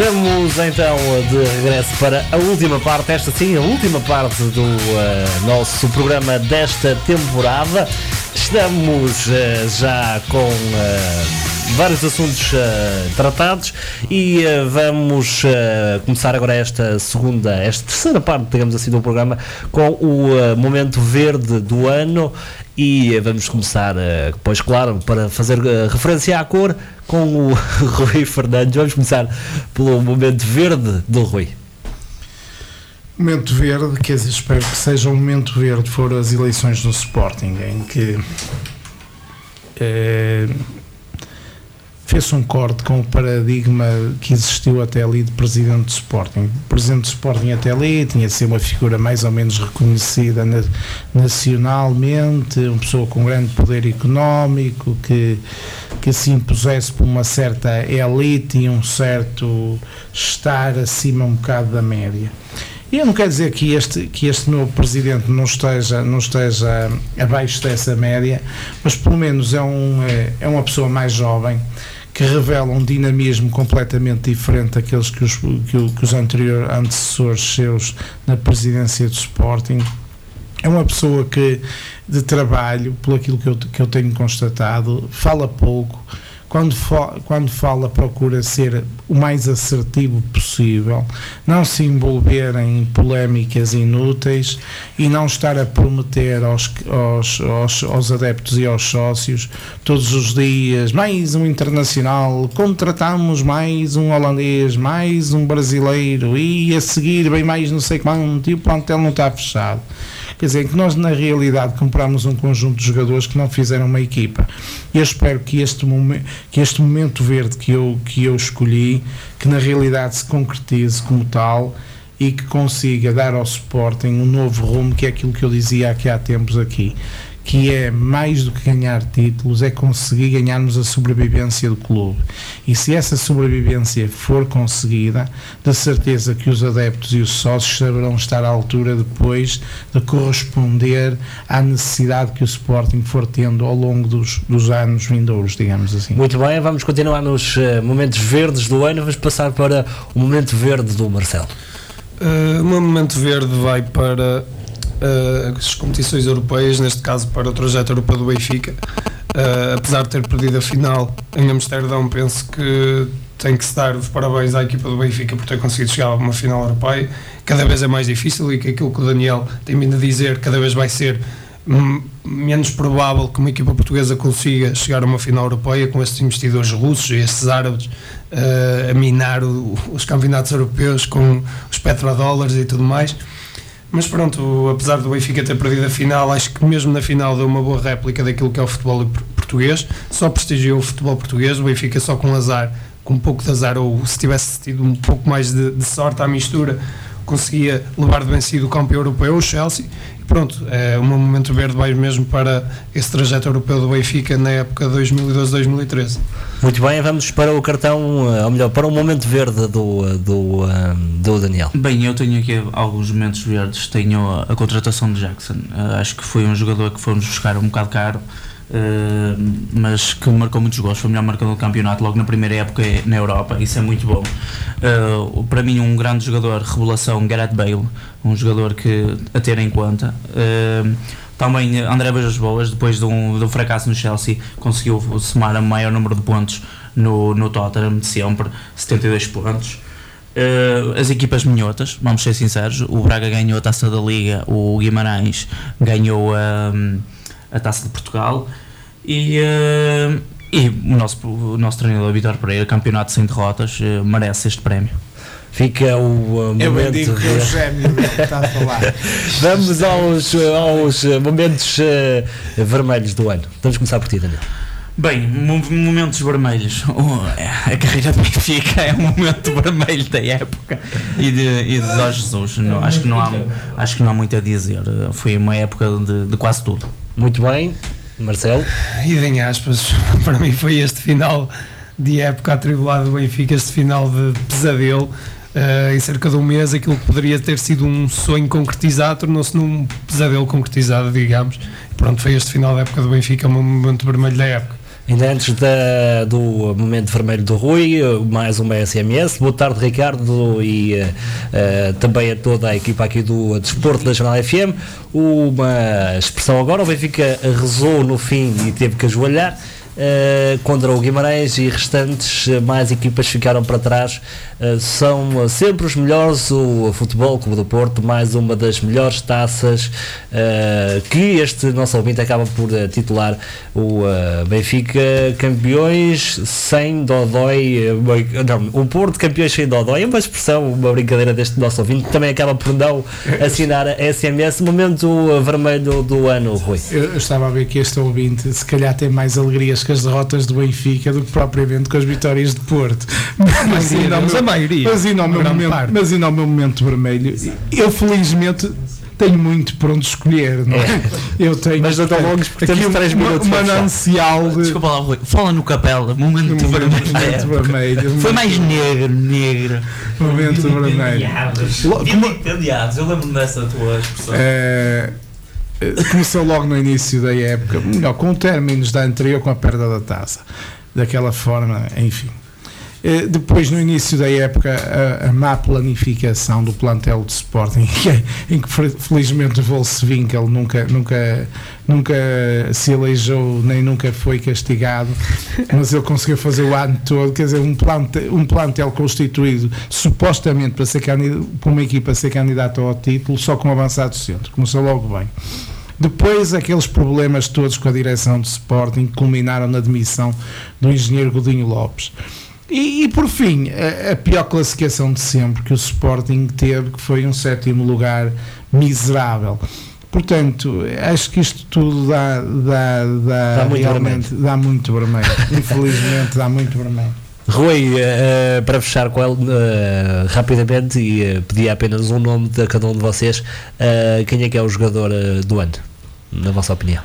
Estamos então de regresso para a última parte, esta sim, a última parte do eh, nosso programa desta temporada. Estamos eh, já com eh, vários assuntos eh, tratados e eh, vamos eh, começar agora esta segunda, esta terceira parte, digamos assim, do programa com o momento verde do ano e vamos começar, pois claro, para fazer referência à cor com o Rui Fernandes. Vamos começar pelo momento verde do Rui. Momento verde, quer dizer, espero que seja um momento verde, foram as eleições do Sporting, em que fez um corte com o paradigma que existiu até ali de presidente do Sporting. O presidente do Sporting até ali tinha de ser uma figura mais ou menos reconhecida na- nacionalmente, uma pessoa com grande poder económico, que, que se impusesse por uma certa elite e um certo estar acima um bocado da média. E eu não quero dizer que este, que este meu presidente não esteja, não esteja abaixo dessa média, mas pelo menos é, um, é, é uma pessoa mais jovem que revela um dinamismo completamente diferente daqueles que os, que, que os antecessores seus na presidência do Sporting. É uma pessoa que, de trabalho, pelo aquilo que eu, que eu tenho constatado, fala pouco. Quando, quando fala, procura ser o mais assertivo possível, não se envolver em polémicas inúteis e não estar a prometer aos, aos, aos, aos adeptos e aos sócios todos os dias mais um internacional, contratamos mais um holandês, mais um brasileiro e a seguir bem mais não sei quanto e o plantel não está fechado. Quer dizer, que nós na realidade compramos um conjunto de jogadores que não fizeram uma equipa. E eu espero que este, que este momento verde que eu, que eu escolhi, que na realidade se concretize como tal e que consiga dar ao Sporting um novo rumo, que é aquilo que eu dizia aqui há tempos aqui, que é mais do que ganhar títulos, é conseguir ganharmos a sobrevivência do clube. E se essa sobrevivência for conseguida, de certeza que os adeptos e os sócios saberão estar à altura depois de corresponder à necessidade que o Sporting for tendo ao longo dos, dos anos vindouros, digamos assim. Muito bem, vamos continuar nos eh, momentos verdes do ano. Vamos passar para o momento verde do Marcelo. Uh, o meu momento verde vai para uh, as competições europeias, neste caso para o trajeto europeu do Benfica. Uh, apesar de ter perdido a final em Amsterdão, penso que tem que se dar os parabéns à equipa do Benfica por ter conseguido chegar a uma final europeia. Cada vez é mais difícil e que aquilo que o Daniel tem vindo a dizer, cada vez vai ser menos provável que uma equipa portuguesa consiga chegar a uma final europeia com estes investidores russos e estes árabes uh, a minar o- os campeonatos europeus com os petrodólares e tudo mais. Mas pronto, apesar do Benfica ter perdido a final, acho que mesmo na final deu uma boa réplica daquilo que é o futebol por- português. Só prestigiou o futebol português, o Benfica só com azar, com um pouco de azar, ou se tivesse tido um pouco mais de, de sorte à mistura, conseguia levar de vencido o campeão europeu, o Chelsea. Pronto, é, o meu momento verde vai mesmo para esse trajeto europeu do Benfica na época 2012-2013. Muito bem, vamos para o cartão, eh, ou melhor, para o momento verde do, eh, do, eh, do Daniel. Bem, eu tenho aqui alguns momentos verdes. Tenho a, a contratação de Jackson. Uh, acho que foi um jogador que fomos buscar um bocado caro. Mas que marcou muitos gols, foi o melhor marcador do campeonato logo na primeira época na Europa, isso é muito bom. Eh, para mim, um grande jogador, revelação, Gareth Bale, um jogador que a ter em conta. Também André Bejas Boas, depois de um, de um fracasso no Chelsea, conseguiu somar o maior número de pontos no, no Tottenham de sempre, 72 pontos. Uh, as equipas minhotas, vamos ser sinceros, o Braga ganhou a taça da Liga, o Guimarães ganhou a, a taça de Portugal e, uh, e o, nosso, o nosso treinador Vitor Pereira, campeonato sem derrotas, uh, merece este prémio. Fica o uh, Eu momento. bem digo que é o de- gêmeo que está a falar. Vamos aos, aos momentos uh, vermelhos do ano. Vamos começar por ti, Daniel. Bem, mo- momentos vermelhos. Oh, A carreira do Benfica é um momento vermelho da época e de, e de Jorge Jesus. Não, acho, que não há, acho que não há muito a dizer. Foi uma época de, de quase tudo. Muito bem, Marcelo. E em aspas, para mim foi este final de época atribulado do Benfica, este final de pesadelo. Eh, em cerca de um mês, aquilo que poderia ter sido um sonho concretizado tornou-se num pesadelo concretizado, digamos. Pronto, foi este final da época do Benfica, um momento vermelho da época. Ainda antes da- do momento vermelho do Rui, mais uma SMS. Boa tarde, Ricardo, e uh, também a toda a equipa aqui do Desporto da Jornal FM. Uma expressão agora: o Benfica rezou no fim e teve que ajoelhar. Uh, contra o Guimarães e restantes uh, mais equipas ficaram para trás. Uh, são sempre os melhores. O Futebol Clube do Porto, mais uma das melhores taças que este nosso ouvinte acaba por titular o Benfica campeões sem Dodói. não, o Porto campeões sem Dodói é uma expressão, uma brincadeira deste nosso ouvinte que também acaba por não assinar a SMS. Momento vermelho do ano, Rui. Eu, eu estava a ver que este ouvinte se calhar tem mais alegrias com as derrotas do Benfica do que propriamente com as vitórias de Porto. Mas, ainda ao meu- a maioria, mas ainda ao meu momento, mas ainda ao meu momento vermelho, eu felizmente tenho muito por onde escolher, não é? Eu tenho Mas tão longos porque aqui temos três uma, minutos uma para fechar. manancial de Desculpa lá, Rui. Fala no Capela, momento Momento vermelho. época. vermelho, Foi momento- mais negro, negro. momento vermelho. Como- Penteados, eu lembro-me dessa tua expressão. Eh, começou logo no início da época, melhor, com términos da anterior com a perda da taça. Daquela forma, enfim. Eh, Depois, no início da época, a, a má planificação do plantel de Sporting, em que fe- felizmente o Volkswinkel nunca, nunca, nunca se elegeu nem nunca foi castigado, mas ele conseguiu fazer o ano todo, quer dizer, um plantel, um plantel constituído supostamente para, ser candid- para uma equipa ser candidata ao título, só com um avançado centro. Começou logo bem. Depois, aqueles problemas todos com a direção de Sporting culminaram na demissão do engenheiro Godinho Lopes. E, e, por fim, a, a pior classificação de sempre que o Sporting teve, que foi um sétimo lugar miserável. Portanto, acho que isto tudo dá, dá, dá, Dá muito realmente dá muito vermelho. Infelizmente, dá muito vermelho. Rui, eh, para fechar com ele eh, rapidamente e eh, pedir apenas um nome de cada um de vocês, quem é que é o jogador do ano, na vossa opinião?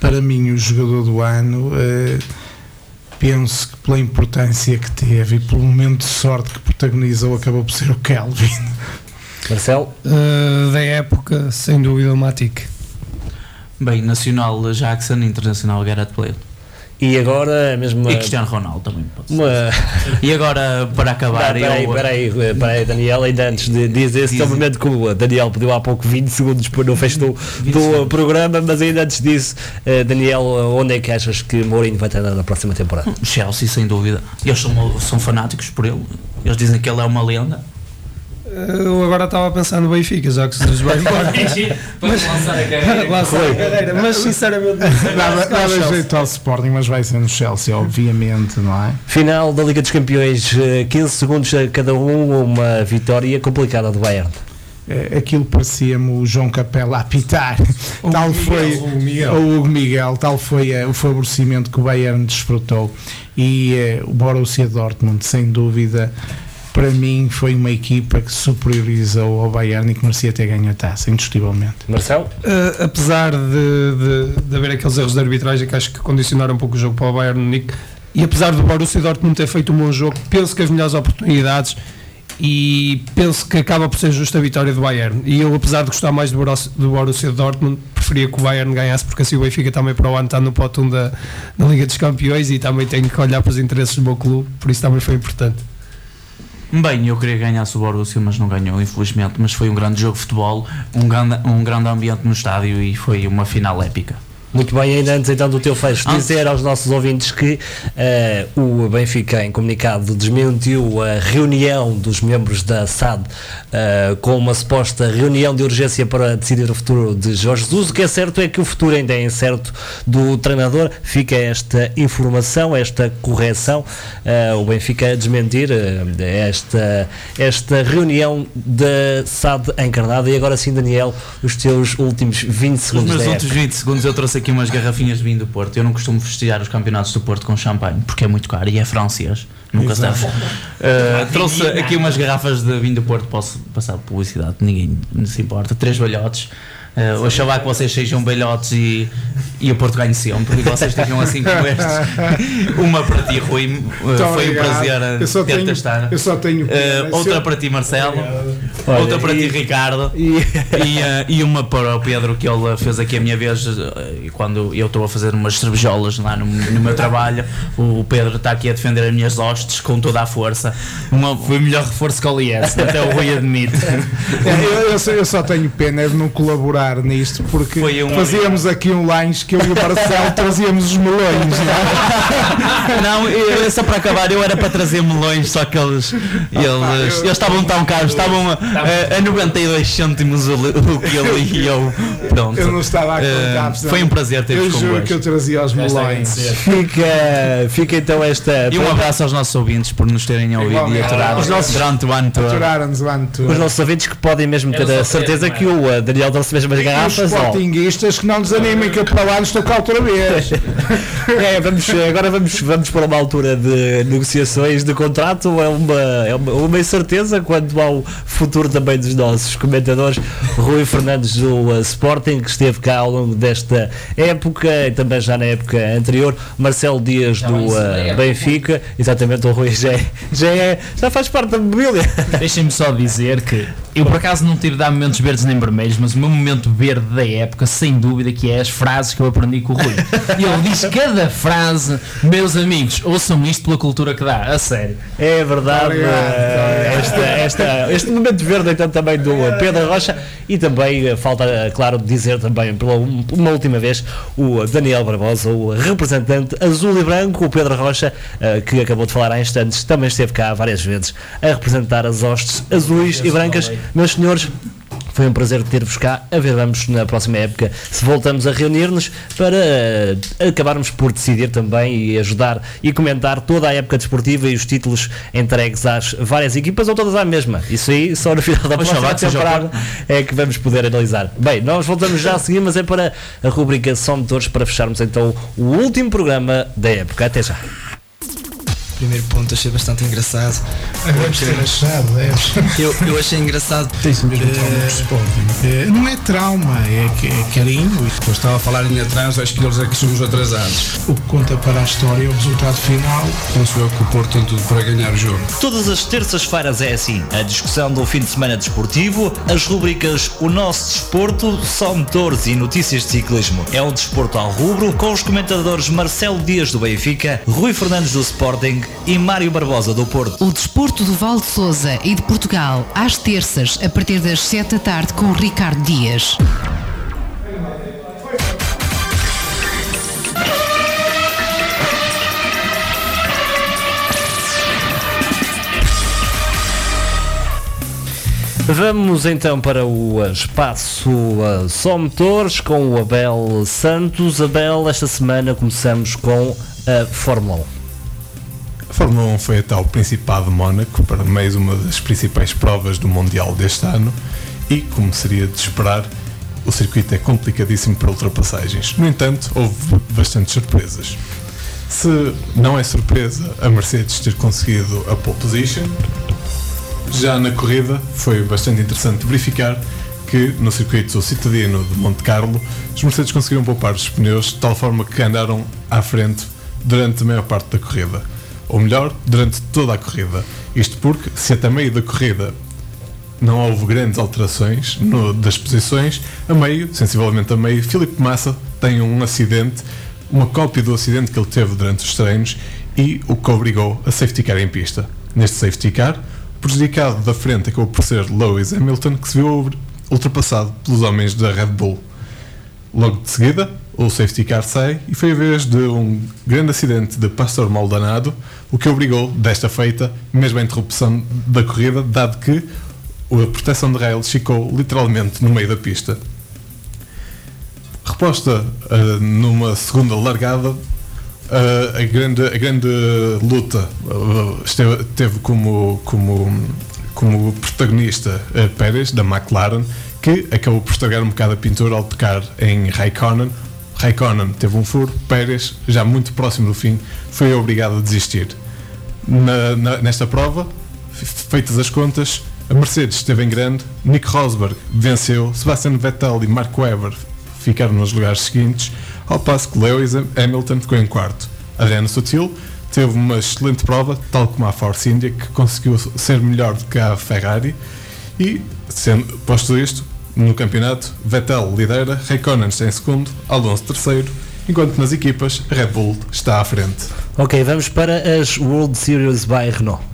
Para mim, o jogador do ano, penso que pela importância que teve e pelo momento de sorte que protagonizou, acabou por ser o Kelvin. Marcelo? Uh, da época, sem dúvida, o Matic. Bem, Nacional Jackson, Internacional Gareth Bale. E agora, mesmo. E Cristiano Ronaldo também pode. Uma... E agora, para acabar, Espera aí, eu- espera aí, espera aí, Daniel, ainda antes de dizer esse Diz. momento que o Daniel pediu há pouco 20 segundos para no fecho do, do programa, mas ainda antes disso, eh, Daniel, onde é que achas que Mourinho vai treinar na próxima temporada? Chelsea, sem dúvida. Eles são, são fanáticos por ele. Eles dizem que ele é uma lenda. Eu agora estava a pensar no Benfica, já que Jesus vai embora. Vamos lançar a carreira. Lançar a carreira, mas sinceramente. Nada, Chelsea. jeito ao Sporting, mas vai ser no Chelsea, obviamente, não é? Final da Liga dos Campeões, eh, 15 segundos a cada um, uma vitória complicada do Bayern. Eh, Aquilo parecia-me o João Capela a apitar. tal foi o Miguel. o Hugo Miguel, tal foi eh, o favorecimento que o Bayern desfrutou. E eh, o Borussia Dortmund, sem dúvida, para mim foi uma equipa que superiorizou ao Bayern e que merecia ter ganho a taça, indiscutivelmente. Marcelo? Uh, apesar de, de, de haver aqueles erros de arbitragem que acho que condicionaram um pouco o jogo para o Bayern Munique, e apesar do Borussia Dortmund ter feito um bom jogo, penso que as melhores oportunidades e penso que acaba por ser justa a vitória do Bayern. E eu, apesar de gostar mais do Borussia, do Borussia Dortmund, preferia que o Bayern ganhasse, porque assim o Benfica também para o ano está no pote 1 da, da Liga dos Campeões e também tenho que olhar para os interesses do meu clube, por isso também foi importante. Bem, eu queria ganhar o Borussia, mas não ganhou, infelizmente. Mas foi um grande jogo de futebol, um grande, um grande ambiente no estádio e foi uma final épica. Muito bem, ainda antes então do teu fecho, dizer aos nossos ouvintes que eh, o Benfica, em comunicado, desmentiu a reunião dos membros da SAD eh, com uma suposta reunião de urgência para decidir o futuro de Jorge Jesus. O que é certo é que o futuro ainda é incerto do treinador. Fica esta informação, esta correção. Eh, o Benfica a desmentir esta, esta reunião da SAD encarnada. E agora sim, Daniel, os teus últimos 20 Nos segundos meus da últimos época. 20 segundos eu trouxe aqui umas garrafinhas de vinho do Porto. Eu não costumo festejar os campeonatos do Porto com champanhe, porque é muito caro e é francês. Nunca se deve. Uh, trouxe aqui umas garrafas de vinho do Porto, posso passar publicidade, ninguém se importa. Três balhotes. Uh, oxalá que vocês sejam balhotes e, e o Porto ganhe sempre. E vocês tenham assim como estes. Uma para ti, Rui. Uh, foi um obrigado. prazer uh, Eu só ter tenho- testar. eu só tenho Uh, outra eu- para ti, Marcelo. Olha, outra para e- ti, Ricardo. E, uh, e uma para o Pedro, que ele fez aqui a minha vez. e quando eu estou a fazer umas cervejolas lá no, no meu trabalho, o Pedro está aqui a defender as minhas hostes com toda a força. Uma, Foi o melhor reforço que o Lies, até o Rui admite. Eu, eu só, eu só tenho pena de não colaborar nisto porque Foi um- fazíamos aqui um lanche que eu e o Marcelo trazíamos os melões. Não, é? Não, eu, só para acabar, eu era para trazer melões, só que eles, eles, eles estavam tão caros, estavam a, a, a 92 cêntimos o, o quilo e eu, pronto. Eu não estava a Eh, contar. Foi um prazer Eu ter-vos juro convosco. que eu trazia os melões. Fica, fica então esta. E um abraço aos nossos ouvintes por nos terem ouvido e Igualmente. aturar Os nossos- durante o ano todo. Os nossos ouvintes que podem mesmo ter Eu a certeza que o uh, Daniel trouxe mesmo as os garrafas. sportinguistas que não desanimem que eu para lá estou cá outra vez. É, vamos, agora vamos, vamos para uma altura de negociações de contrato. É uma, é uma, uma incerteza quanto ao futuro também dos nossos comentadores. Rui Fernandes do Sporting, que esteve cá ao longo desta época e também já na época anterior. Marcelo Dias do uh, Benfica, exatamente. O Rui já, é- já, é, já faz parte da mobília. Deixem-me só dizer que eu por acaso não tive de dar momentos verdes nem vermelhos, mas o meu momento verde da época, sem dúvida, que é as frases que eu aprendi com o Rui. E ele diz cada frase, meus amigos, ouçam isto pela cultura que dá, a sério. É verdade. Obrigado, eh, esta, esta- este momento verde então também do Pedro Rocha e também eh, falta, eh, claro, dizer também pela um- uma última vez o Daniel Barbosa, o representante azul e branco, o Pedro Rocha, que acabou de falar há instantes, também esteve cá várias vezes a representar as hostes azuis e brancas. Meus senhores, foi um prazer ter-vos cá. A ver, vamos na próxima época se voltamos a reunir-nos para eh, acabarmos por decidir também e ajudar e comentar toda a época desportiva e os títulos entregues às várias equipas ou todas à mesma. Isso aí só no final da próxima temporada é que vamos poder analisar. Bem, nós voltamos já a seguir, mas é para a rubrica São Motores para fecharmos então o último programa da época. Até já. Primeiro ponto, achei bastante engraçado. Deves ter achado, deves. Eu, eu achei engraçado. Tens mesmo trauma do Sporting. Eh, Não é trauma, é, é carinho. Eu estava a falar ali atrás, acho que eles é que somos atrasados. O que conta para a história é o resultado final. Penso eu que o Porto tem tudo para ganhar o jogo. Todas as terças-feiras é assim. A discussão do fim de semana desportivo, as rubricas O Nosso Desporto, Só Motores e Notícias de Ciclismo. É um desporto ao rubro, com os comentadores Marcelo Dias do Benfica, Rui Fernandes do Sporting e Mário Barbosa do Porto. O desporto do Val de Souza e de Portugal, às terças, a partir das 7 da tarde, com Ricardo Dias. Vamos então para o espaço uh, Só Motores com o Abel Santos. Abel, esta semana começamos com a Fórmula 1. Fórmula 1 foi até ao Principado de Mónaco para mais uma das principais provas do Mundial deste ano e, como seria de esperar, o circuito é complicadíssimo para ultrapassagens. No entanto, houve bastantes surpresas. Se não é surpresa a Mercedes ter conseguido a pole position, já na corrida foi bastante interessante verificar que no circuito citadino de Monte Carlo os Mercedes conseguiram poupar os pneus de tal forma que andaram à frente durante a maior parte da corrida. Ou melhor, durante toda a corrida. Isto porque, se até meio da corrida não houve grandes alterações no- das posições, a meio, sensivelmente a meio, Filipe Massa tem um acidente, uma cópia do acidente que ele teve durante os treinos e o que obrigou a safety car em pista. Neste safety car, o prejudicado da frente acabou por ser Lewis Hamilton, que se viu ultrapassado pelos homens da Red Bull. Logo de seguida, o safety car sai e foi a vez de um grande acidente de Pastor Maldonado, o que obrigou, desta feita, mesmo a interrupção da corrida, dado que a proteção de rails ficou literalmente no meio da pista. Reposta ah, numa segunda largada, ah, a, grande, a grande luta ah, esteve, teve como, como, como protagonista Pérez, da McLaren, que acabou por estragar um bocado a pintura ao tocar em Raikkonen. Raikkonen teve um furo, Pérez, já muito próximo do fim, foi obrigado a desistir. Na- na- nesta prova, feitas as contas, a Mercedes esteve em grande, Nick Rosberg venceu, Sebastian Vettel e Mark Webber ficaram nos lugares seguintes, ao passo que Lewis Hamilton ficou em quarto. Adriano Sutil teve uma excelente prova, tal como a Force India, que conseguiu ser melhor do que a Ferrari, e, sendo posto isto, no campeonato, Vettel lidera, Raikkonen está em segundo, Alonso terceiro, enquanto nas equipas, Red Bull está à frente. Ok, vamos para as World Series by Renault.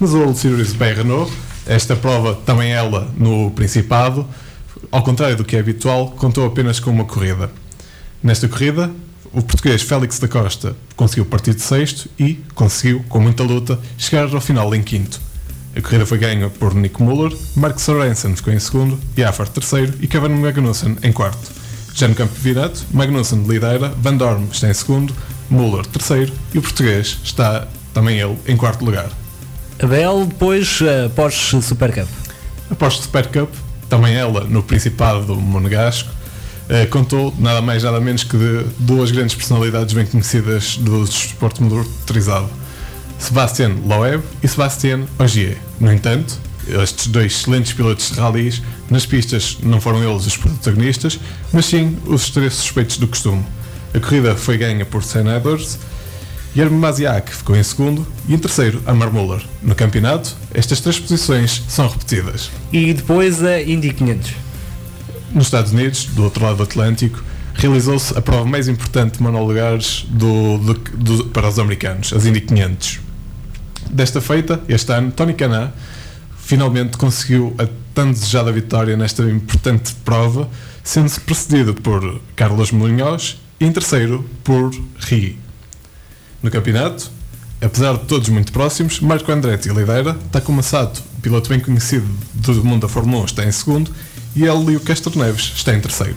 Nos World Series by Renault, esta prova, também ela no Principado, ao contrário do que é habitual, contou apenas com uma corrida. Nesta corrida, o português Félix da Costa conseguiu partir de sexto e conseguiu, com muita luta, chegar ao final em quinto. A corrida foi ganha por Nick Muller, Mark Sorensen ficou em segundo, Jaffar terceiro e Kevin Magnussen em quarto. Já no campo virato, Magnussen lidera, Van Dorn está em segundo, Muller terceiro e o português está também ele em quarto lugar. Abel, depois uh, Porsche Super Cup. A Porsche Super Cup, também ela no Principado do Monegasco, eh, contou nada mais nada menos que de duas grandes personalidades bem conhecidas do desporto motorizado, Sebastian Loeb e Sebastian Ogier. No entanto, estes dois excelentes pilotos de rallies, nas pistas não foram eles os protagonistas, mas sim os três suspeitos do costume. A corrida foi ganha por Senna Edwards, Yerm Maziak ficou em segundo e em terceiro Amar Muller. No campeonato, estas três posições são repetidas. E depois a Indy 500. Nos Estados Unidos, do outro lado do Atlântico, realizou-se a prova mais importante de monolugares do, do- do- para os americanos, as Indy 500. Desta feita, este ano, Tony Canan finalmente conseguiu a tão desejada vitória nesta importante prova, sendo-se precedido por Carlos Munhoz e em terceiro por Rigui. No campeonato, apesar de todos muito próximos, Marco Andretti lidera, Takuma Sato, piloto bem conhecido do mundo da Fórmula 1, está em segundo e Hélio Castro Neves está em terceiro.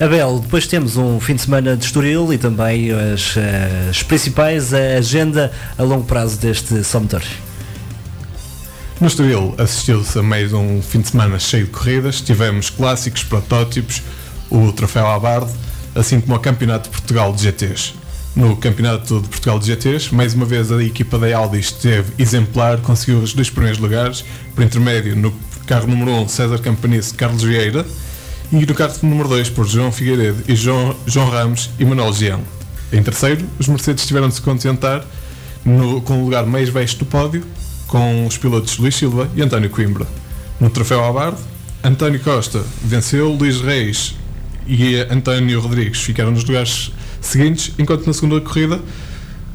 Abel, depois temos um fim de semana de Estoril e também as, eh, as principais a agenda a longo prazo deste São Motores. No Estoril assistiu-se a mais um fim de semana cheio de corridas. Tivemos clássicos, protótipos, o Troféu Abarde, assim como o Campeonato de Portugal de GTs. No Campeonato de Portugal de GTs, mais uma vez a equipa da Audi esteve exemplar, conseguiu os dois primeiros lugares, por intermédio no carro número 1, César Campanice, Carlos Vieira, e no carro número 2 por João Figueiredo e João, João Ramos e Manuel Gião. Em terceiro, os Mercedes tiveram de se contentar no- com o lugar mais baixo do pódio, com os pilotos Luís Silva e António Coimbra. No troféu Abarde, António Costa venceu, Luís Reis e António Rodrigues ficaram nos lugares seguintes, enquanto na segunda corrida,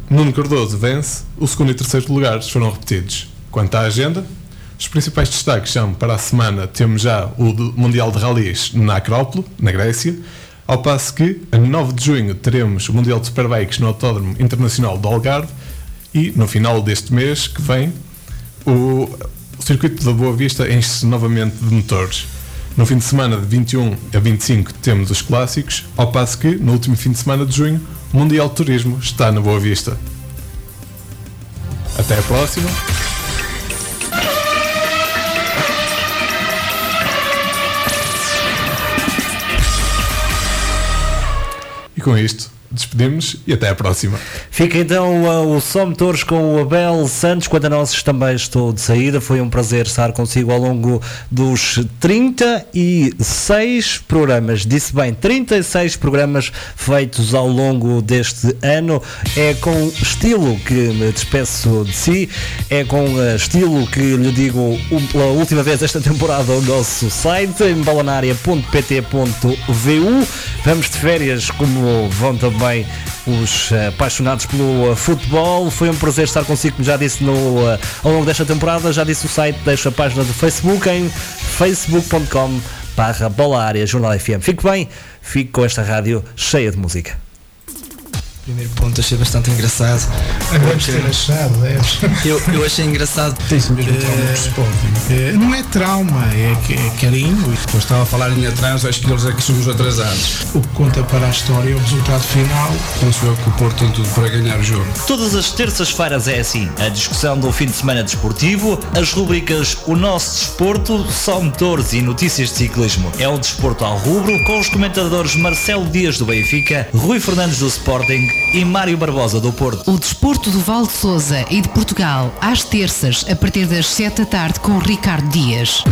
Nuno Cardoso vence, o segundo e terceiro lugares foram repetidos. Quanto à agenda, os principais destaques são para a semana temos já o Mundial de Rallys na Acrópole, na Grécia, ao passo que a 9 de junho teremos o Mundial de Superbikes no Autódromo Internacional do Algarve e no final deste mês que vem o circuito da Boa Vista enche-se novamente de motores. No fim de semana de 21 a 25 temos os clássicos, ao passo que no último fim de semana de junho o Mundial de Turismo está na Boa Vista. Até a próxima. Com isto, despedimos e até à próxima. Fica então uh, o Motores com o Abel Santos. Quanto a nós também estou de saída. Foi um prazer estar consigo ao longo dos 36 programas. Disse bem, 36 programas feitos ao longo deste ano. É com estilo que me despeço de si. É com uh, estilo que lhe digo pela última vez esta temporada o nosso site embalanária.pt.vu. Vamos de férias, como vão também os uh, apaixonados pelo uh, futebol. Foi um prazer estar consigo, como já disse no, uh, ao longo desta temporada. Já disse o site, deixo a página do Facebook em facebook.com barra Bola Área Jornal FM. Fique bem, fique com esta rádio cheia de música. Primeiro ponto achei bastante engraçado. Deves ter achado, deves. Eu, eu achei engraçado. Tem-se mesmo trauma Eh, do Sporting. eh, Não é trauma, é, que- é carinho. Eu estava a falar em atraso, acho que eles é que somos atrasados. O que conta para a história é o resultado final. Penso eu que o Porto tem tudo para ganhar o jogo. Todas as terças-feiras é assim. A discussão do fim de semana desportivo, as rubricas O Nosso Desporto, Só Motores e Notícias de Ciclismo. É o Desporto ao Rubro, com os comentadores Marcelo Dias do Benfica, Rui Fernandes do Sporting e Mário Barbosa do Porto. O desporto do Val de Souza e de Portugal, às terças, a partir das 7 da tarde, com Ricardo Dias.